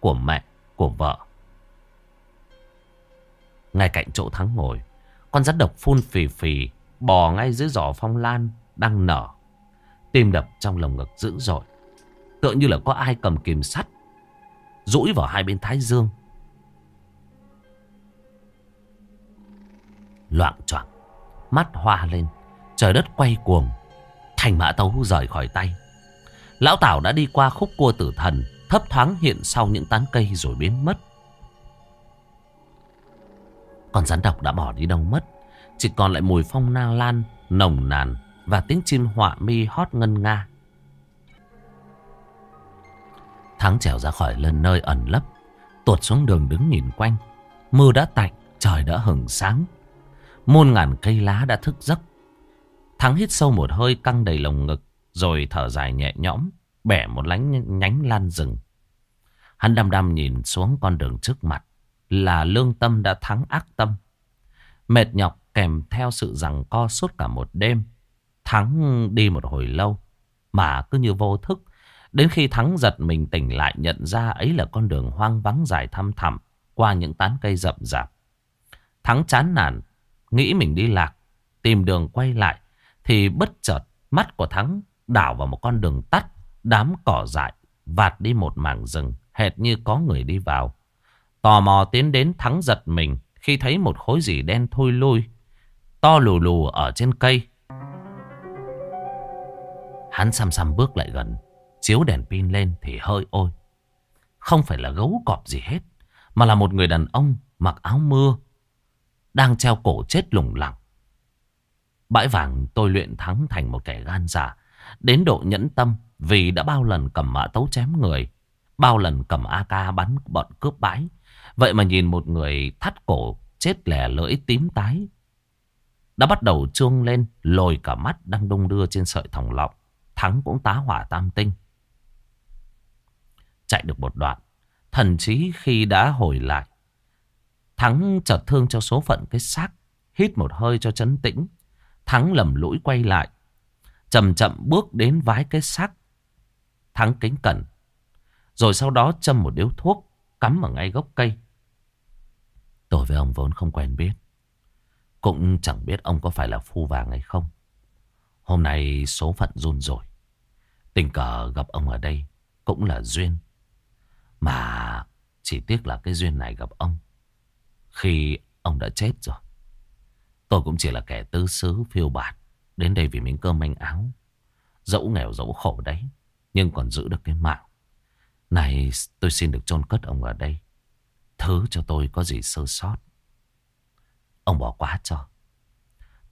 Của mẹ, của vợ. Ngay cạnh chỗ thắng ngồi Con rắn độc phun phì phì Bò ngay dưới giỏ phong lan Đang nở. Tim đập trong lồng ngực dữ dội. Tựa như là có ai cầm kìm sắt Rũi vào hai bên thái dương. Loạn choạng Mắt hoa lên Trời đất quay cuồng Thành mã tấu rời khỏi tay. Lão Tảo đã đi qua khúc cua tử thần, Thấp thoáng hiện sau những tán cây rồi biến mất. Con rắn độc đã bỏ đi đâu mất, Chỉ còn lại mùi phong na lan, Nồng nàn Và tiếng chim họa mi hót ngân nga. Thắng trèo ra khỏi lần nơi ẩn lấp, Tuột xuống đường đứng nhìn quanh. Mưa đã tạnh, Trời đã hừng sáng. Muôn ngàn cây lá đã thức giấc. Thắng hít sâu một hơi, căng đầy lồng ngực. Rồi thở dài nhẹ nhõm Bẻ một lánh nhánh lan rừng Hắn đăm đăm nhìn xuống con đường trước mặt Là lương tâm đã thắng ác tâm Mệt nhọc kèm theo sự rằng co suốt cả một đêm Thắng đi một hồi lâu Mà cứ như vô thức Đến khi Thắng giật mình tỉnh lại nhận ra ấy là con đường hoang vắng dài thăm thẳm qua những tán cây rậm rạp. Thắng chán nản, nghĩ mình đi lạc, tìm đường quay lại thì bất chợt mắt của Thắng đảo vào một con đường tắt, đám cỏ dại vạt đi một mảng rừng, hệt như có người đi vào. Tò mò tiến đến Thắng giật mình khi thấy một khối gì đen thui lui, to lù lù ở trên cây. Hắn xăm xăm bước lại gần. Chiếu đèn pin lên thì hơi ôi. Không phải là gấu cọp gì hết. Mà là một người đàn ông mặc áo mưa. Đang treo cổ chết lủng lẳng. Bãi vàng tôi luyện thắng thành một kẻ gan giả. Đến độ nhẫn tâm vì đã bao lần cầm mã tấu chém người. Bao lần cầm AK bắn bọn cướp bãi. Vậy mà nhìn một người thắt cổ, chết lẻ lưỡi tím tái. Đã bắt đầu trương lên, lồi cả mắt đang đung đưa trên sợi thòng lọng. Thắng cũng tá hỏa tam tinh. Chạy được một đoạn, Thần trí khi đã hồi lại Thắng chợt thương cho số phận cái xác, Hít một hơi cho chấn tĩnh Thắng lầm lũi quay lại Chậm chậm bước đến vái cái xác Thắng kính cẩn Rồi sau đó châm một điếu thuốc, Cắm ở ngay gốc cây Tôi với ông vốn không quen biết Cũng chẳng biết ông có phải là phu vàng hay không Hôm nay số phận run rồi Tình cờ gặp ông ở đây Cũng là duyên mà chỉ tiếc là cái duyên này gặp ông. Khi ông đã chết rồi. Tôi cũng chỉ là kẻ tứ xứ phiêu bạt. Đến đây vì miếng cơm manh áo. Dẫu nghèo, dẫu khổ đấy. Nhưng còn giữ được cái mạng. Này, tôi xin được chôn cất ông ở đây. Thứ cho tôi có gì sơ sót. Ông bỏ quá cho.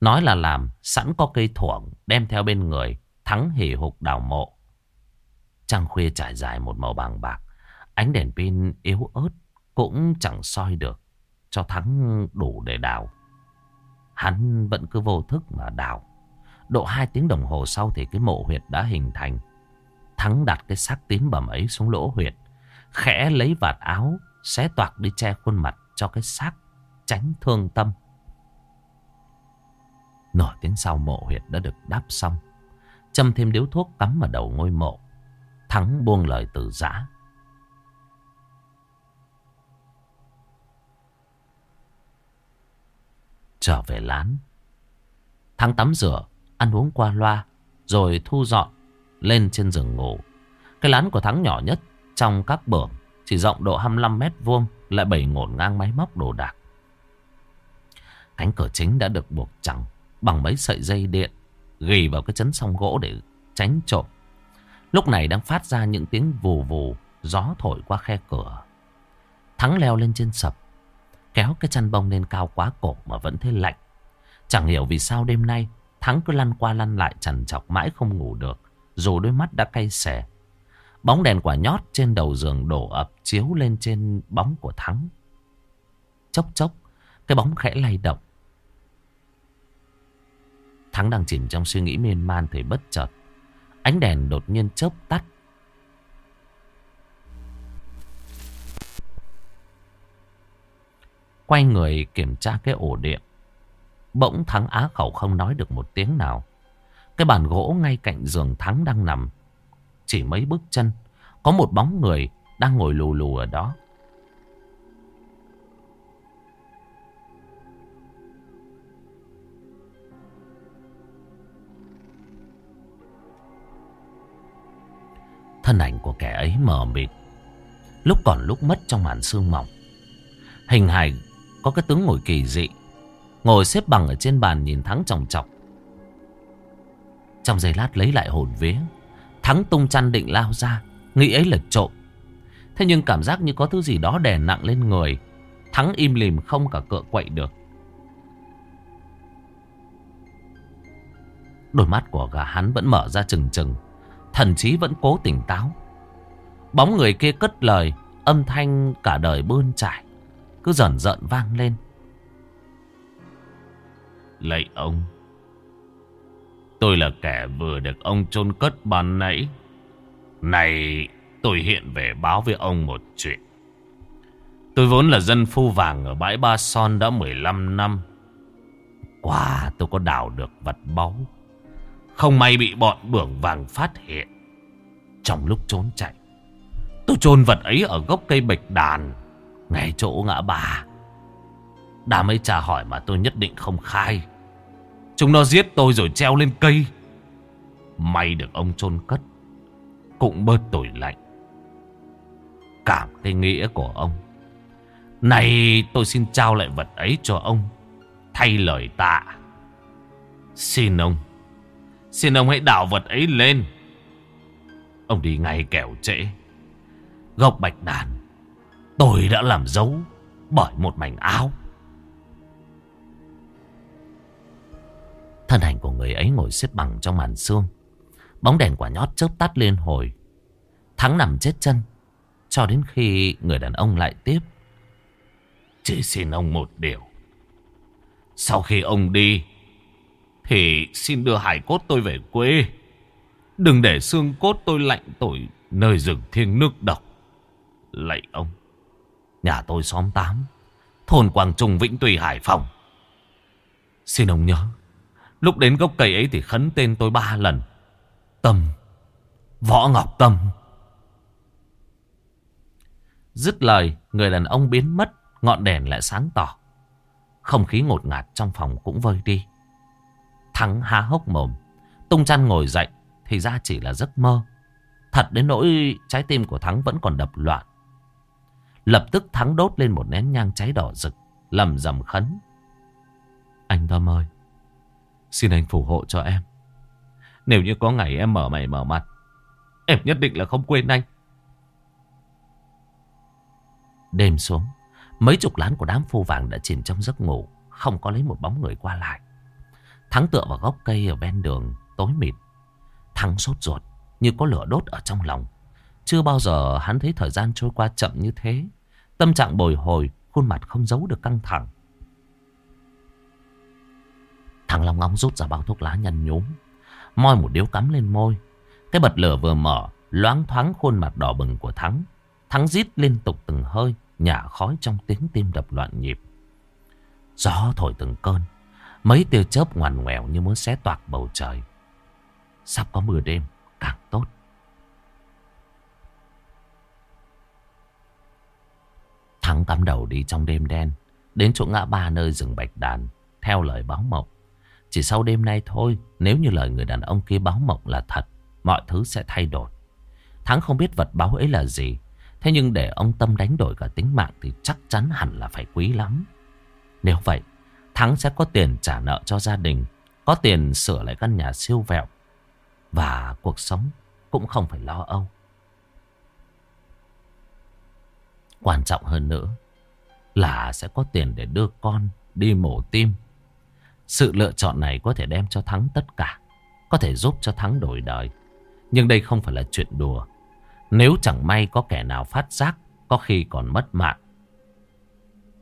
Nói là làm, sẵn có cây thuộng, đem theo bên người. Thắng hỉ hục đào mộ. Trăng khuya trải dài một màu vàng bạc. Ánh đèn pin yếu ớt cũng chẳng soi được, cho Thắng đủ để đào. Hắn vẫn cứ vô thức mà đào. Độ hai tiếng đồng hồ sau thì cái mộ huyệt đã hình thành. Thắng đặt cái xác tím bầm ấy xuống lỗ huyệt. Khẽ lấy vạt áo, xé toạc đi che khuôn mặt cho cái xác tránh thương tâm. Nửa tiếng sau mộ huyệt đã được đáp xong. Châm thêm điếu thuốc cắm vào đầu ngôi mộ. Thắng buông lời từ giã. Trở về lán. Thắng tắm rửa, ăn uống qua loa, rồi thu dọn lên trên giường ngủ. Cái lán của Thắng nhỏ nhất trong các bưởng, chỉ rộng độ 25 mét vuông, lại bày ngổn ngang máy móc đồ đạc. Cánh cửa chính đã được buộc chẳng bằng mấy sợi dây điện ghi vào cái chấn song gỗ để tránh trộm. Lúc này đang phát ra những tiếng vù vù, gió thổi qua khe cửa. Thắng leo lên trên sập, kéo cái chăn bông lên cao quá cổ mà vẫn thấy lạnh. Chẳng hiểu vì sao đêm nay Thắng cứ lăn qua lăn lại chằn chọc mãi không ngủ được, dù đôi mắt đã cay xè. Bóng đèn quả nhót trên đầu giường đổ ập chiếu lên trên bóng của Thắng. Chốc chốc, cái bóng khẽ lay động. Thắng đang chìm trong suy nghĩ miên man thì bất chợt. Ánh đèn đột nhiên chớp tắt. Quay người kiểm tra cái ổ điện. Bỗng Thắng á khẩu không nói được một tiếng nào. Cái bàn gỗ ngay cạnh giường Thắng đang nằm. Chỉ mấy bước chân. Có một bóng người đang ngồi lù lù ở đó. Thân ảnh của kẻ ấy mờ mịt. Lúc còn lúc mất trong màn sương mỏng. Hình hài có cái tướng ngồi kỳ dị. Ngồi xếp bằng ở trên bàn nhìn Thắng trọng trọng. Trong giây lát lấy lại hồn vía. Thắng tung chăn định lao ra. Nghĩ ấy là trộm. Thế nhưng cảm giác như có thứ gì đó đè nặng lên người. Thắng im lìm không cả cựa quậy được. Đôi mắt của gà hắn vẫn mở ra trừng trừng Thần trí vẫn cố tỉnh táo. Bóng người kia cất lời, âm thanh cả đời bươn trải, cứ dần dợn vang lên. Lạy ông, tôi là kẻ vừa được ông chôn cất ban nãy. Này, tôi hiện về báo với ông một chuyện. Tôi vốn là dân phu vàng ở bãi Ba Son đã 15 năm. Quả tôi có đào được vật báu. Không may bị bọn bưởng vàng phát hiện. Trong lúc trốn chạy. Tôi chôn vật ấy ở gốc cây bạch đàn. Ngay chỗ ngã bà. Đã mấy trả hỏi mà tôi nhất định không khai. Chúng nó giết tôi rồi treo lên cây. May được ông chôn cất. Cũng bớt tội lạnh. Cảm cái nghĩa của ông. Này, tôi xin trao lại vật ấy cho ông. Thay lời tạ. Xin ông. Xin ông hãy đảo vật ấy lên. Ông đi ngay kẻo trễ. Gốc bạch đàn. Tôi đã làm dấu bởi một mảnh áo. Thân ảnh của người ấy ngồi xếp bằng trong màn xương. Bóng đèn quả nhót chớp tắt lên hồi. Thắng nằm chết chân. Cho đến khi người đàn ông lại tiếp. Chỉ xin ông một điều. Sau khi ông đi thì xin đưa hải cốt tôi về quê. Đừng để xương cốt tôi lạnh tội nơi rừng thiêng nước độc. Lạy ông, nhà tôi xóm 8, thôn quang Trung Vĩnh Tùy Hải Phòng. Xin ông nhớ, lúc đến gốc cây ấy thì khấn tên tôi ba lần. Tâm, Võ Ngọc Tâm. Dứt lời, người đàn ông biến mất, ngọn đèn lại sáng tỏ. Không khí ngột ngạt trong phòng cũng vơi đi. Thắng há hốc mồm. Tung chăn ngồi dậy. Thì ra chỉ là giấc mơ. Thật đến nỗi trái tim của Thắng vẫn còn đập loạn. Lập tức Thắng đốt lên một nén nhang cháy đỏ rực. Lầm rầm khấn. Anh Tâm ơi. Xin anh phù hộ cho em. Nếu như có ngày em mở mày mở mặt. Em nhất định là không quên anh. Đêm xuống. Mấy chục lán của đám phu vàng đã chìm trong giấc ngủ. Không có lấy một bóng người qua lại. Thắng tựa vào gốc cây ở ven đường tối mịt. Thắng sốt ruột như có lửa đốt ở trong lòng. Chưa bao giờ hắn thấy thời gian trôi qua chậm như thế. Tâm trạng bồi hồi, khuôn mặt không giấu được căng thẳng. Thằng Long Ngóng rút ra bao thuốc lá nhăn nhúm. Moi một điếu cắm lên môi. Cái bật lửa vừa mở, loáng thoáng khuôn mặt đỏ bừng của Thắng. Thắng rít liên tục từng hơi, nhả khói trong tiếng tim đập loạn nhịp. Gió thổi từng cơn. Mấy tia chớp ngoằn ngoèo như muốn xé toạc bầu trời. Sắp có mưa đêm, càng tốt. Thắng cắm đầu đi trong đêm đen. Đến chỗ ngã ba nơi rừng bạch đàn. Theo lời báo mộng. Chỉ sau đêm nay thôi. Nếu như lời người đàn ông kia báo mộng là thật. Mọi thứ sẽ thay đổi. Thắng không biết vật báo ấy là gì. Thế nhưng để ông Tâm đánh đổi cả tính mạng thì chắc chắn hẳn là phải quý lắm. Nếu vậy, Thắng sẽ có tiền trả nợ cho gia đình, có tiền sửa lại căn nhà siêu vẹo. Và cuộc sống cũng không phải lo âu. Quan trọng hơn nữa là sẽ có tiền để đưa con đi mổ tim. Sự lựa chọn này có thể đem cho Thắng tất cả, có thể giúp cho Thắng đổi đời. Nhưng đây không phải là chuyện đùa. Nếu chẳng may có kẻ nào phát giác, có khi còn mất mạng.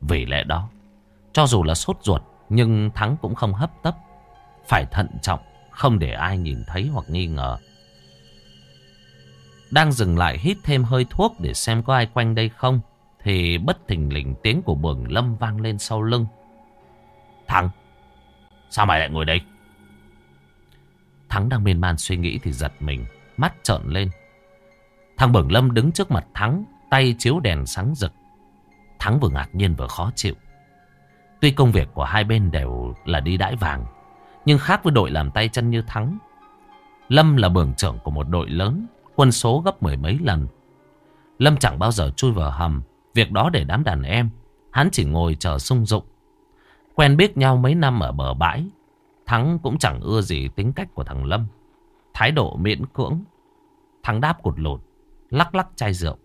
Vì lẽ đó, cho dù là sốt ruột, nhưng Thắng cũng không hấp tấp. Phải thận trọng, không để ai nhìn thấy hoặc nghi ngờ. Đang dừng lại hít thêm hơi thuốc để xem có ai quanh đây không. Thì bất thình lình tiếng của bường lâm vang lên sau lưng. Thắng, sao mày lại ngồi đây? Thắng đang miên man suy nghĩ thì giật mình, mắt trợn lên. Thằng Bửng Lâm đứng trước mặt Thắng, tay chiếu đèn sáng rực. Thắng vừa ngạc nhiên vừa khó chịu. Tuy công việc của hai bên đều là đi đãi vàng, nhưng khác với đội làm tay chân như Thắng. Lâm là bưởng trưởng của một đội lớn, quân số gấp mười mấy lần. Lâm chẳng bao giờ chui vào hầm, việc đó để đám đàn em. Hắn chỉ ngồi chờ sung dụng. Quen biết nhau mấy năm ở bờ bãi, Thắng cũng chẳng ưa gì tính cách của thằng Lâm. Thái độ miễn cưỡng. Thắng đáp cụt lột Lắc lắc chai rượu.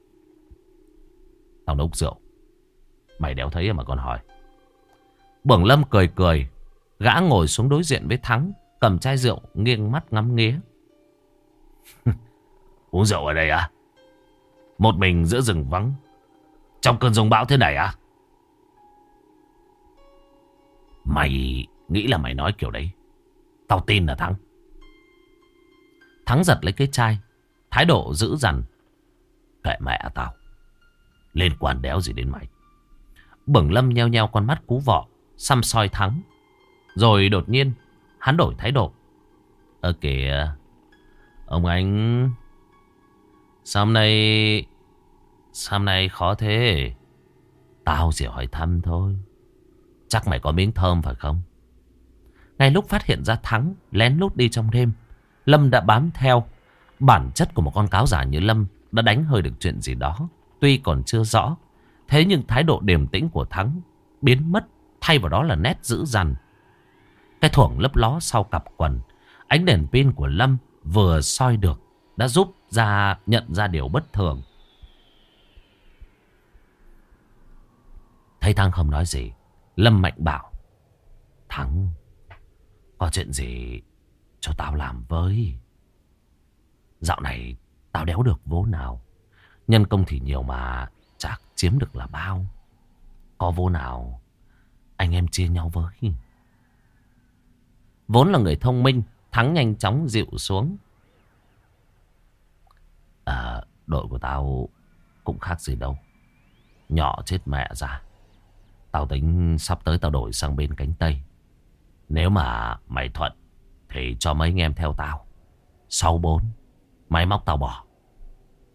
Tao nấu rượu. Mày đéo thấy mà còn hỏi. Bưởng Lâm cười cười. Gã ngồi xuống đối diện với Thắng. Cầm chai rượu nghiêng mắt ngắm nghía. Uống rượu ở đây à? Một mình giữa rừng vắng. Trong cơn rông bão thế này à? Mày nghĩ là mày nói kiểu đấy. Tao tin là Thắng. Thắng giật lấy cái chai. Thái độ dữ dằn. Kệ mẹ tao. Liên quan đéo gì đến mày. Bửng lâm nheo nheo con mắt cú vọ. Xăm soi thắng. Rồi đột nhiên. Hắn đổi thái độ. Ơ kìa. Ông anh. Sao hôm nay. Sao hôm nay khó thế. Tao chỉ hỏi thăm thôi. Chắc mày có miếng thơm phải không? Ngay lúc phát hiện ra Thắng, lén lút đi trong đêm. Lâm đã bám theo. Bản chất của một con cáo giả như Lâm đã đánh hơi được chuyện gì đó. Tuy còn chưa rõ. Thế nhưng thái độ điềm tĩnh của Thắng biến mất. Thay vào đó là nét dữ dằn. Cái thuổng lấp ló sau cặp quần. Ánh đèn pin của Lâm vừa soi được. Đã giúp ra, nhận ra điều bất thường. Thấy Thắng không nói gì. Lâm mạnh bảo. Thắng, có chuyện gì cho tao làm với. Dạo này tao đéo được vốn nào. Nhân công thì nhiều mà chắc chiếm được là bao. Có vô nào anh em chia nhau với. Vốn là người thông minh, Thắng nhanh chóng dịu xuống. À, đội của tao cũng khác gì đâu. Nhỏ chết mẹ ra. Tao tính sắp tới tao đổi sang bên cánh Tây. Nếu mà mày thuận thì cho mấy anh em theo tao. Sáu bốn, máy móc tao bỏ.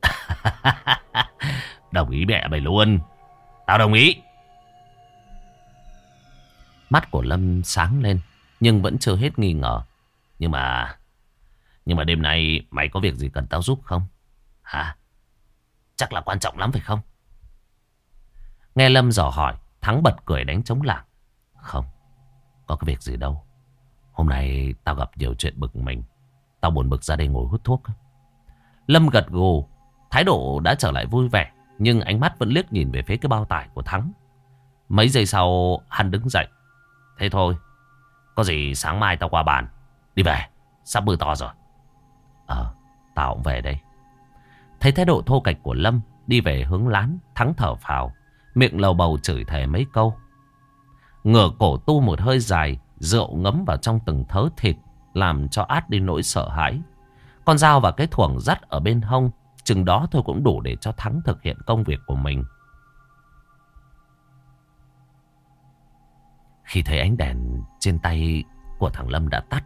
đồng ý mẹ mày luôn. Tao đồng ý. Mắt của Lâm sáng lên nhưng vẫn chưa hết nghi ngờ. Nhưng mà... Nhưng mà đêm nay mày có việc gì cần tao giúp không? Hả? Chắc là quan trọng lắm phải không? Nghe Lâm dò hỏi, Thắng bật cười đánh chống lảng. Không, có cái việc gì đâu. Hôm nay tao gặp nhiều chuyện bực mình. Tao buồn bực ra đây ngồi hút thuốc. Lâm gật gù, thái độ đã trở lại vui vẻ. Nhưng ánh mắt vẫn liếc nhìn về phía cái bao tải của Thắng. Mấy giây sau, hắn đứng dậy. Thế thôi, có gì sáng mai tao qua bàn. Đi về, sắp mưa to rồi. Ờ, tao cũng về đây. Thấy thái độ thô kệch của Lâm đi về hướng lán, Thắng thở phào. Miệng lầu bầu chửi thề mấy câu. Ngửa cổ tu một hơi dài, Rượu ngấm vào trong từng thớ thịt Làm cho át đi nỗi sợ hãi. Con dao và cái thuồng dắt ở bên hông Chừng đó thôi cũng đủ để cho Thắng thực hiện công việc của mình. Khi thấy ánh đèn trên tay của thằng Lâm đã tắt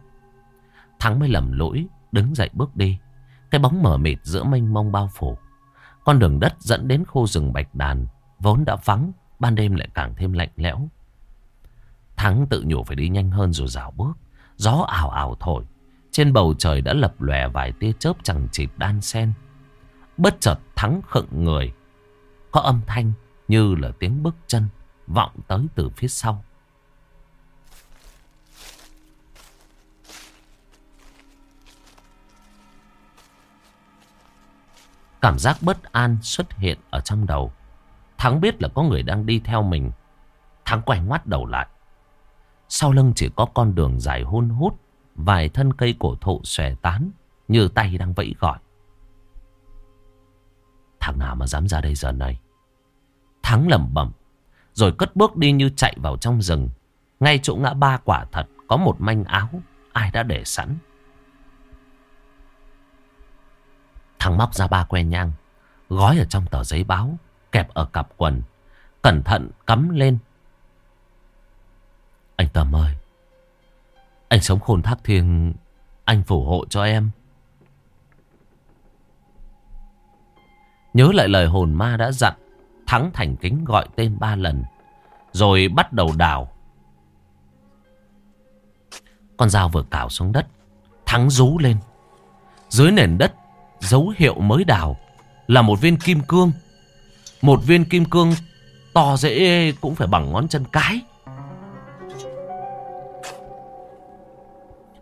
Thắng mới lầm lỗi Đứng dậy bước đi. Cái bóng mờ mịt giữa mênh mông bao phủ. Con đường đất dẫn đến khu rừng bạch đàn Vốn đã vắng, Ban đêm lại càng thêm lạnh lẽo. Thắng tự nhủ phải đi nhanh hơn rồi rào bước. Gió ảo ảo thổi, Trên bầu trời đã lập lòe vài tia chớp chẳng chịt đan sen Bất chợt Thắng khựng người. Có âm thanh như là tiếng bước chân Vọng tới từ phía sau. Cảm giác bất an xuất hiện ở trong đầu. Thắng biết là có người đang đi theo mình. Thắng quay ngoắt đầu lại. Sau lưng chỉ có con đường dài hun hút. Vài thân cây cổ thụ xòe tán. Như tay đang vẫy gọi. Thằng nào mà dám ra đây giờ này. Thắng lẩm bẩm. Rồi cất bước đi như chạy vào trong rừng. Ngay chỗ ngã ba quả thật có một manh áo. Ai đã để sẵn. Thằng móc ra ba que nhang, gói ở trong tờ giấy báo, kẹp ở cặp quần, cẩn thận cắm lên. Anh Tâm ơi, anh sống khôn thác thiêng, anh phù hộ cho em. Nhớ lại lời hồn ma đã dặn, Thắng thành kính gọi tên ba lần, rồi bắt đầu đào. Con dao vừa cào xuống đất, Thắng rú lên. Dưới nền đất Dấu hiệu mới đào Là một viên kim cương một viên kim cương To dễ cũng phải bằng ngón chân cái.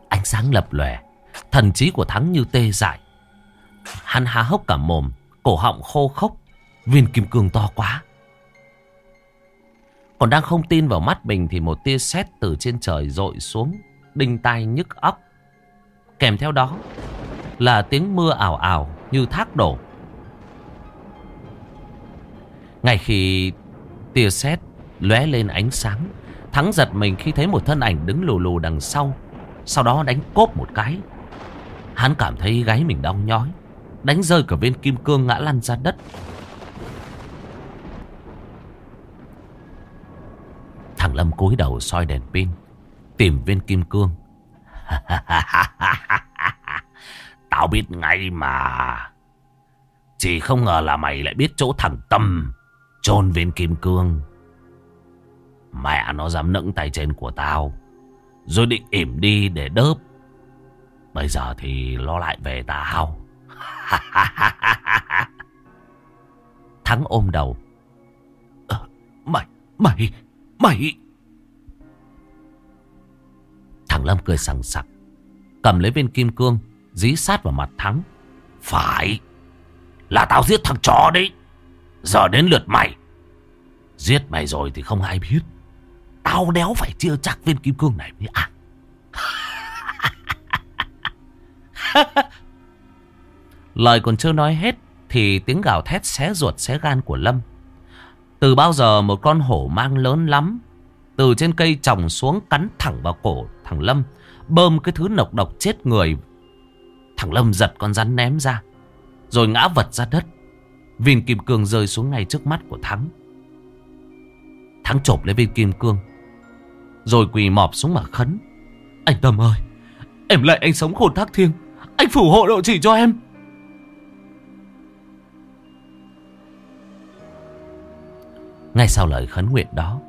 Ánh sáng lập lòe, Thần trí của Thắng như tê dại. Hắn há hốc cả mồm, Cổ họng khô khốc, Viên kim cương to quá. Còn đang không tin vào mắt mình Thì một tia sét từ trên trời rội xuống, Đinh tai nhức óc. Kèm theo đó là tiếng mưa ảo ảo như thác đổ. Ngay khi tia sét lóe lên ánh sáng, Thắng giật mình khi thấy một thân ảnh đứng lù lù đằng sau, sau đó đánh cốp một cái. Hắn cảm thấy gáy mình đau nhói, đánh rơi cả viên kim cương ngã lăn ra đất. Thằng Lâm cúi đầu soi đèn pin, tìm viên kim cương. Tao biết ngay mà. Chỉ không ngờ là mày lại biết chỗ thằng Tâm chôn viên kim cương. Mẹ nó dám nẫng tay trên của tao. Rồi định ỉm đi để đớp. Bây giờ thì lo lại về tao. Thắng ôm đầu. À, mày, mày, mày. Thằng Lâm cười sằng sặc. Cầm lấy viên kim cương. Dí sát vào mặt Thắng Phải Là tao giết thằng chó đấy Giờ đến lượt mày Giết mày rồi thì không ai biết Tao đéo phải chia chắc viên kim cương này với à Lời còn chưa nói hết Thì tiếng gào thét xé ruột xé gan của Lâm Từ bao giờ một con hổ mang lớn lắm, Từ trên cây trồng xuống cắn thẳng vào cổ thằng Lâm, Bơm cái thứ nọc độc chết người Thằng Lâm giật con rắn ném ra. Rồi ngã vật ra đất. Viên kim cương rơi xuống ngay trước mắt của Thắng. Thắng chộp lấy viên kim cương. Rồi quỳ mọp xuống mà khấn. Anh Tâm ơi. Em lại anh sống khôn thác thiêng. Anh phù hộ độ chỉ cho em. Ngay sau lời khấn nguyện đó.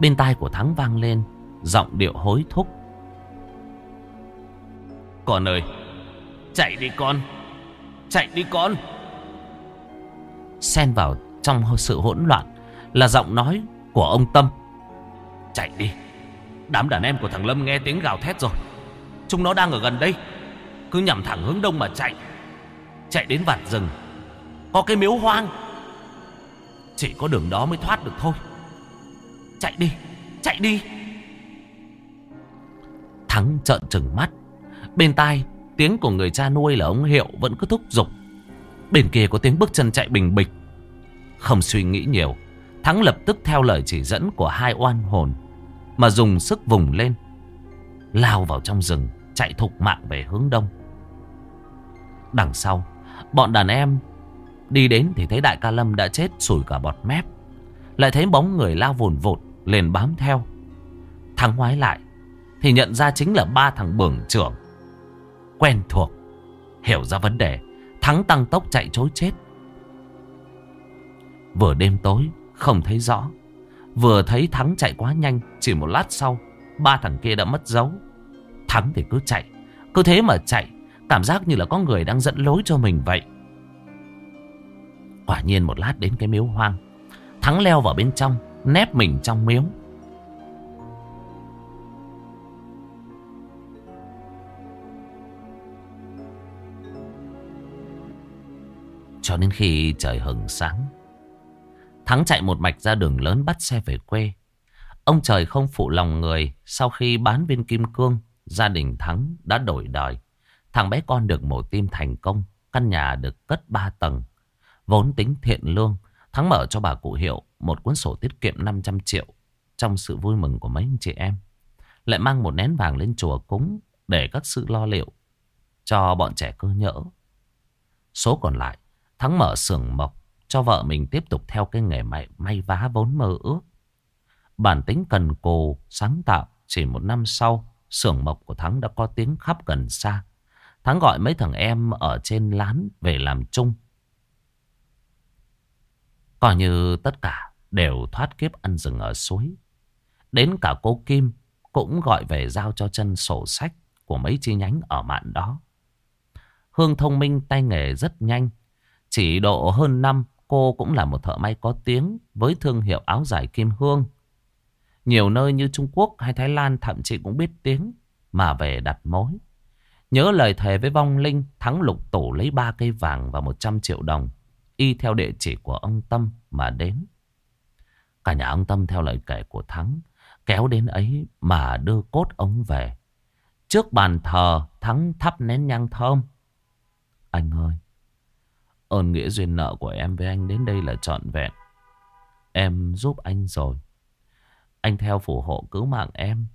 Bên tai của Thắng vang lên. Giọng điệu hối thúc. Con ơi. Chạy đi con, Chạy đi con Xen vào trong sự hỗn loạn Là giọng nói của ông Tâm. Chạy đi. Đám đàn em của thằng Lâm nghe tiếng gào thét rồi. Chúng nó đang ở gần đây. Cứ nhằm thẳng hướng đông mà chạy. Chạy đến vạt rừng. Có cái miếu hoang. Chỉ có đường đó mới thoát được thôi. Chạy đi. Chạy đi. Thắng trợn trừng mắt. Bên tai Tiếng của người cha nuôi là ông Hiệu vẫn cứ thúc giục. Bên kia có tiếng bước chân chạy bình bịch. Không suy nghĩ nhiều, Thắng lập tức theo lời chỉ dẫn của hai oan hồn mà dùng sức vùng lên, Lao vào trong rừng Chạy thục mạng về hướng đông. Đằng sau Bọn đàn em Đi đến thì thấy đại ca Lâm đã chết sủi cả bọt mép Lại thấy bóng người lao vồn vột Liền bám theo. Thắng ngoái lại Thì nhận ra chính là ba thằng bưởng trưởng Quen thuộc Hiểu ra vấn đề Thắng tăng tốc chạy chối chết. Vừa đêm tối không thấy rõ. Vừa thấy Thắng chạy quá nhanh, Chỉ một lát sau, Ba thằng kia đã mất dấu. Thắng thì cứ chạy, Cứ thế mà chạy, Cảm giác như là có người đang dẫn lối cho mình vậy. Quả nhiên một lát đến cái miếu hoang, Thắng leo vào bên trong, Nép mình trong miếu. Cho đến khi trời hừng sáng Thắng chạy một mạch ra đường lớn bắt xe về quê. Ông trời không phụ lòng người Sau khi bán viên kim cương, Gia đình Thắng đã đổi đời. Thằng bé con được mổ tim thành công, Căn nhà được cất 3 tầng. Vốn tính thiện lương, Thắng mở cho bà cụ Hiệu Một cuốn sổ tiết kiệm 500 triệu Trong sự vui mừng của mấy anh chị em. Lại mang một nén vàng lên chùa cúng Để các sự lo liệu Cho bọn trẻ cơ nhỡ. Số còn lại, Thắng mở xưởng mộc cho vợ mình tiếp tục theo cái nghề may, may vá vốn mơ ước. Bản tính cần cù, sáng tạo, chỉ một năm sau, xưởng mộc của Thắng đã có tiếng khắp gần xa. Thắng gọi mấy thằng em ở trên lán về làm chung. Coi như tất cả đều thoát kiếp ăn rừng ở suối. Đến cả cô Kim cũng gọi về giao cho chân sổ sách của mấy chi nhánh ở mạn đó. Hương thông minh tay nghề rất nhanh. Chỉ độ hơn năm cô cũng là một thợ may có tiếng với thương hiệu áo dài Kim Hương. Nhiều nơi như Trung Quốc hay Thái Lan thậm chí cũng biết tiếng mà về đặt mối. Nhớ lời thề với vong linh thắng lục tổ lấy ba cây vàng và 100 triệu đồng. Y theo địa chỉ của ông Tâm mà đến. Cả nhà ông Tâm theo lời kể của Thắng kéo đến ấy mà đưa cốt ông về. Trước bàn thờ Thắng thắp nén nhang thơm. Anh ơi, ơn nghĩa duyên nợ của em với anh đến đây là trọn vẹn. Em giúp anh rồi. Anh theo phù hộ cứu mạng em.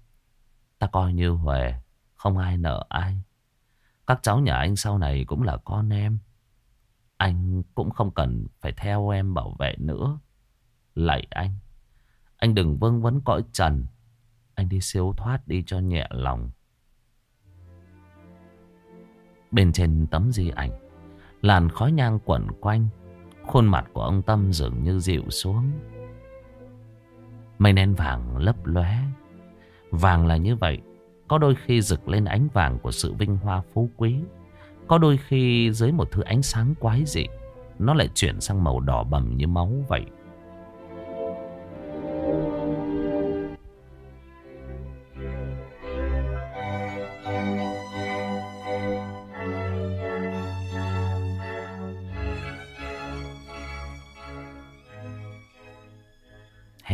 Ta coi như Huệ, không ai nợ ai. Các cháu nhà anh sau này cũng là con em. Anh cũng không cần phải theo em bảo vệ nữa. Lạy anh. Anh đừng vương vấn cõi trần. Anh đi siêu thoát đi cho nhẹ lòng. Bên trên tấm di ảnh Làn khói nhang quẩn quanh, Khuôn mặt của ông Tâm dường như dịu xuống. Mây nén vàng lấp lóe. Vàng là như vậy, Có đôi khi rực lên ánh vàng của sự vinh hoa phú quý, Có đôi khi dưới một thứ ánh sáng quái dị, Nó lại chuyển sang màu đỏ bầm như máu vậy.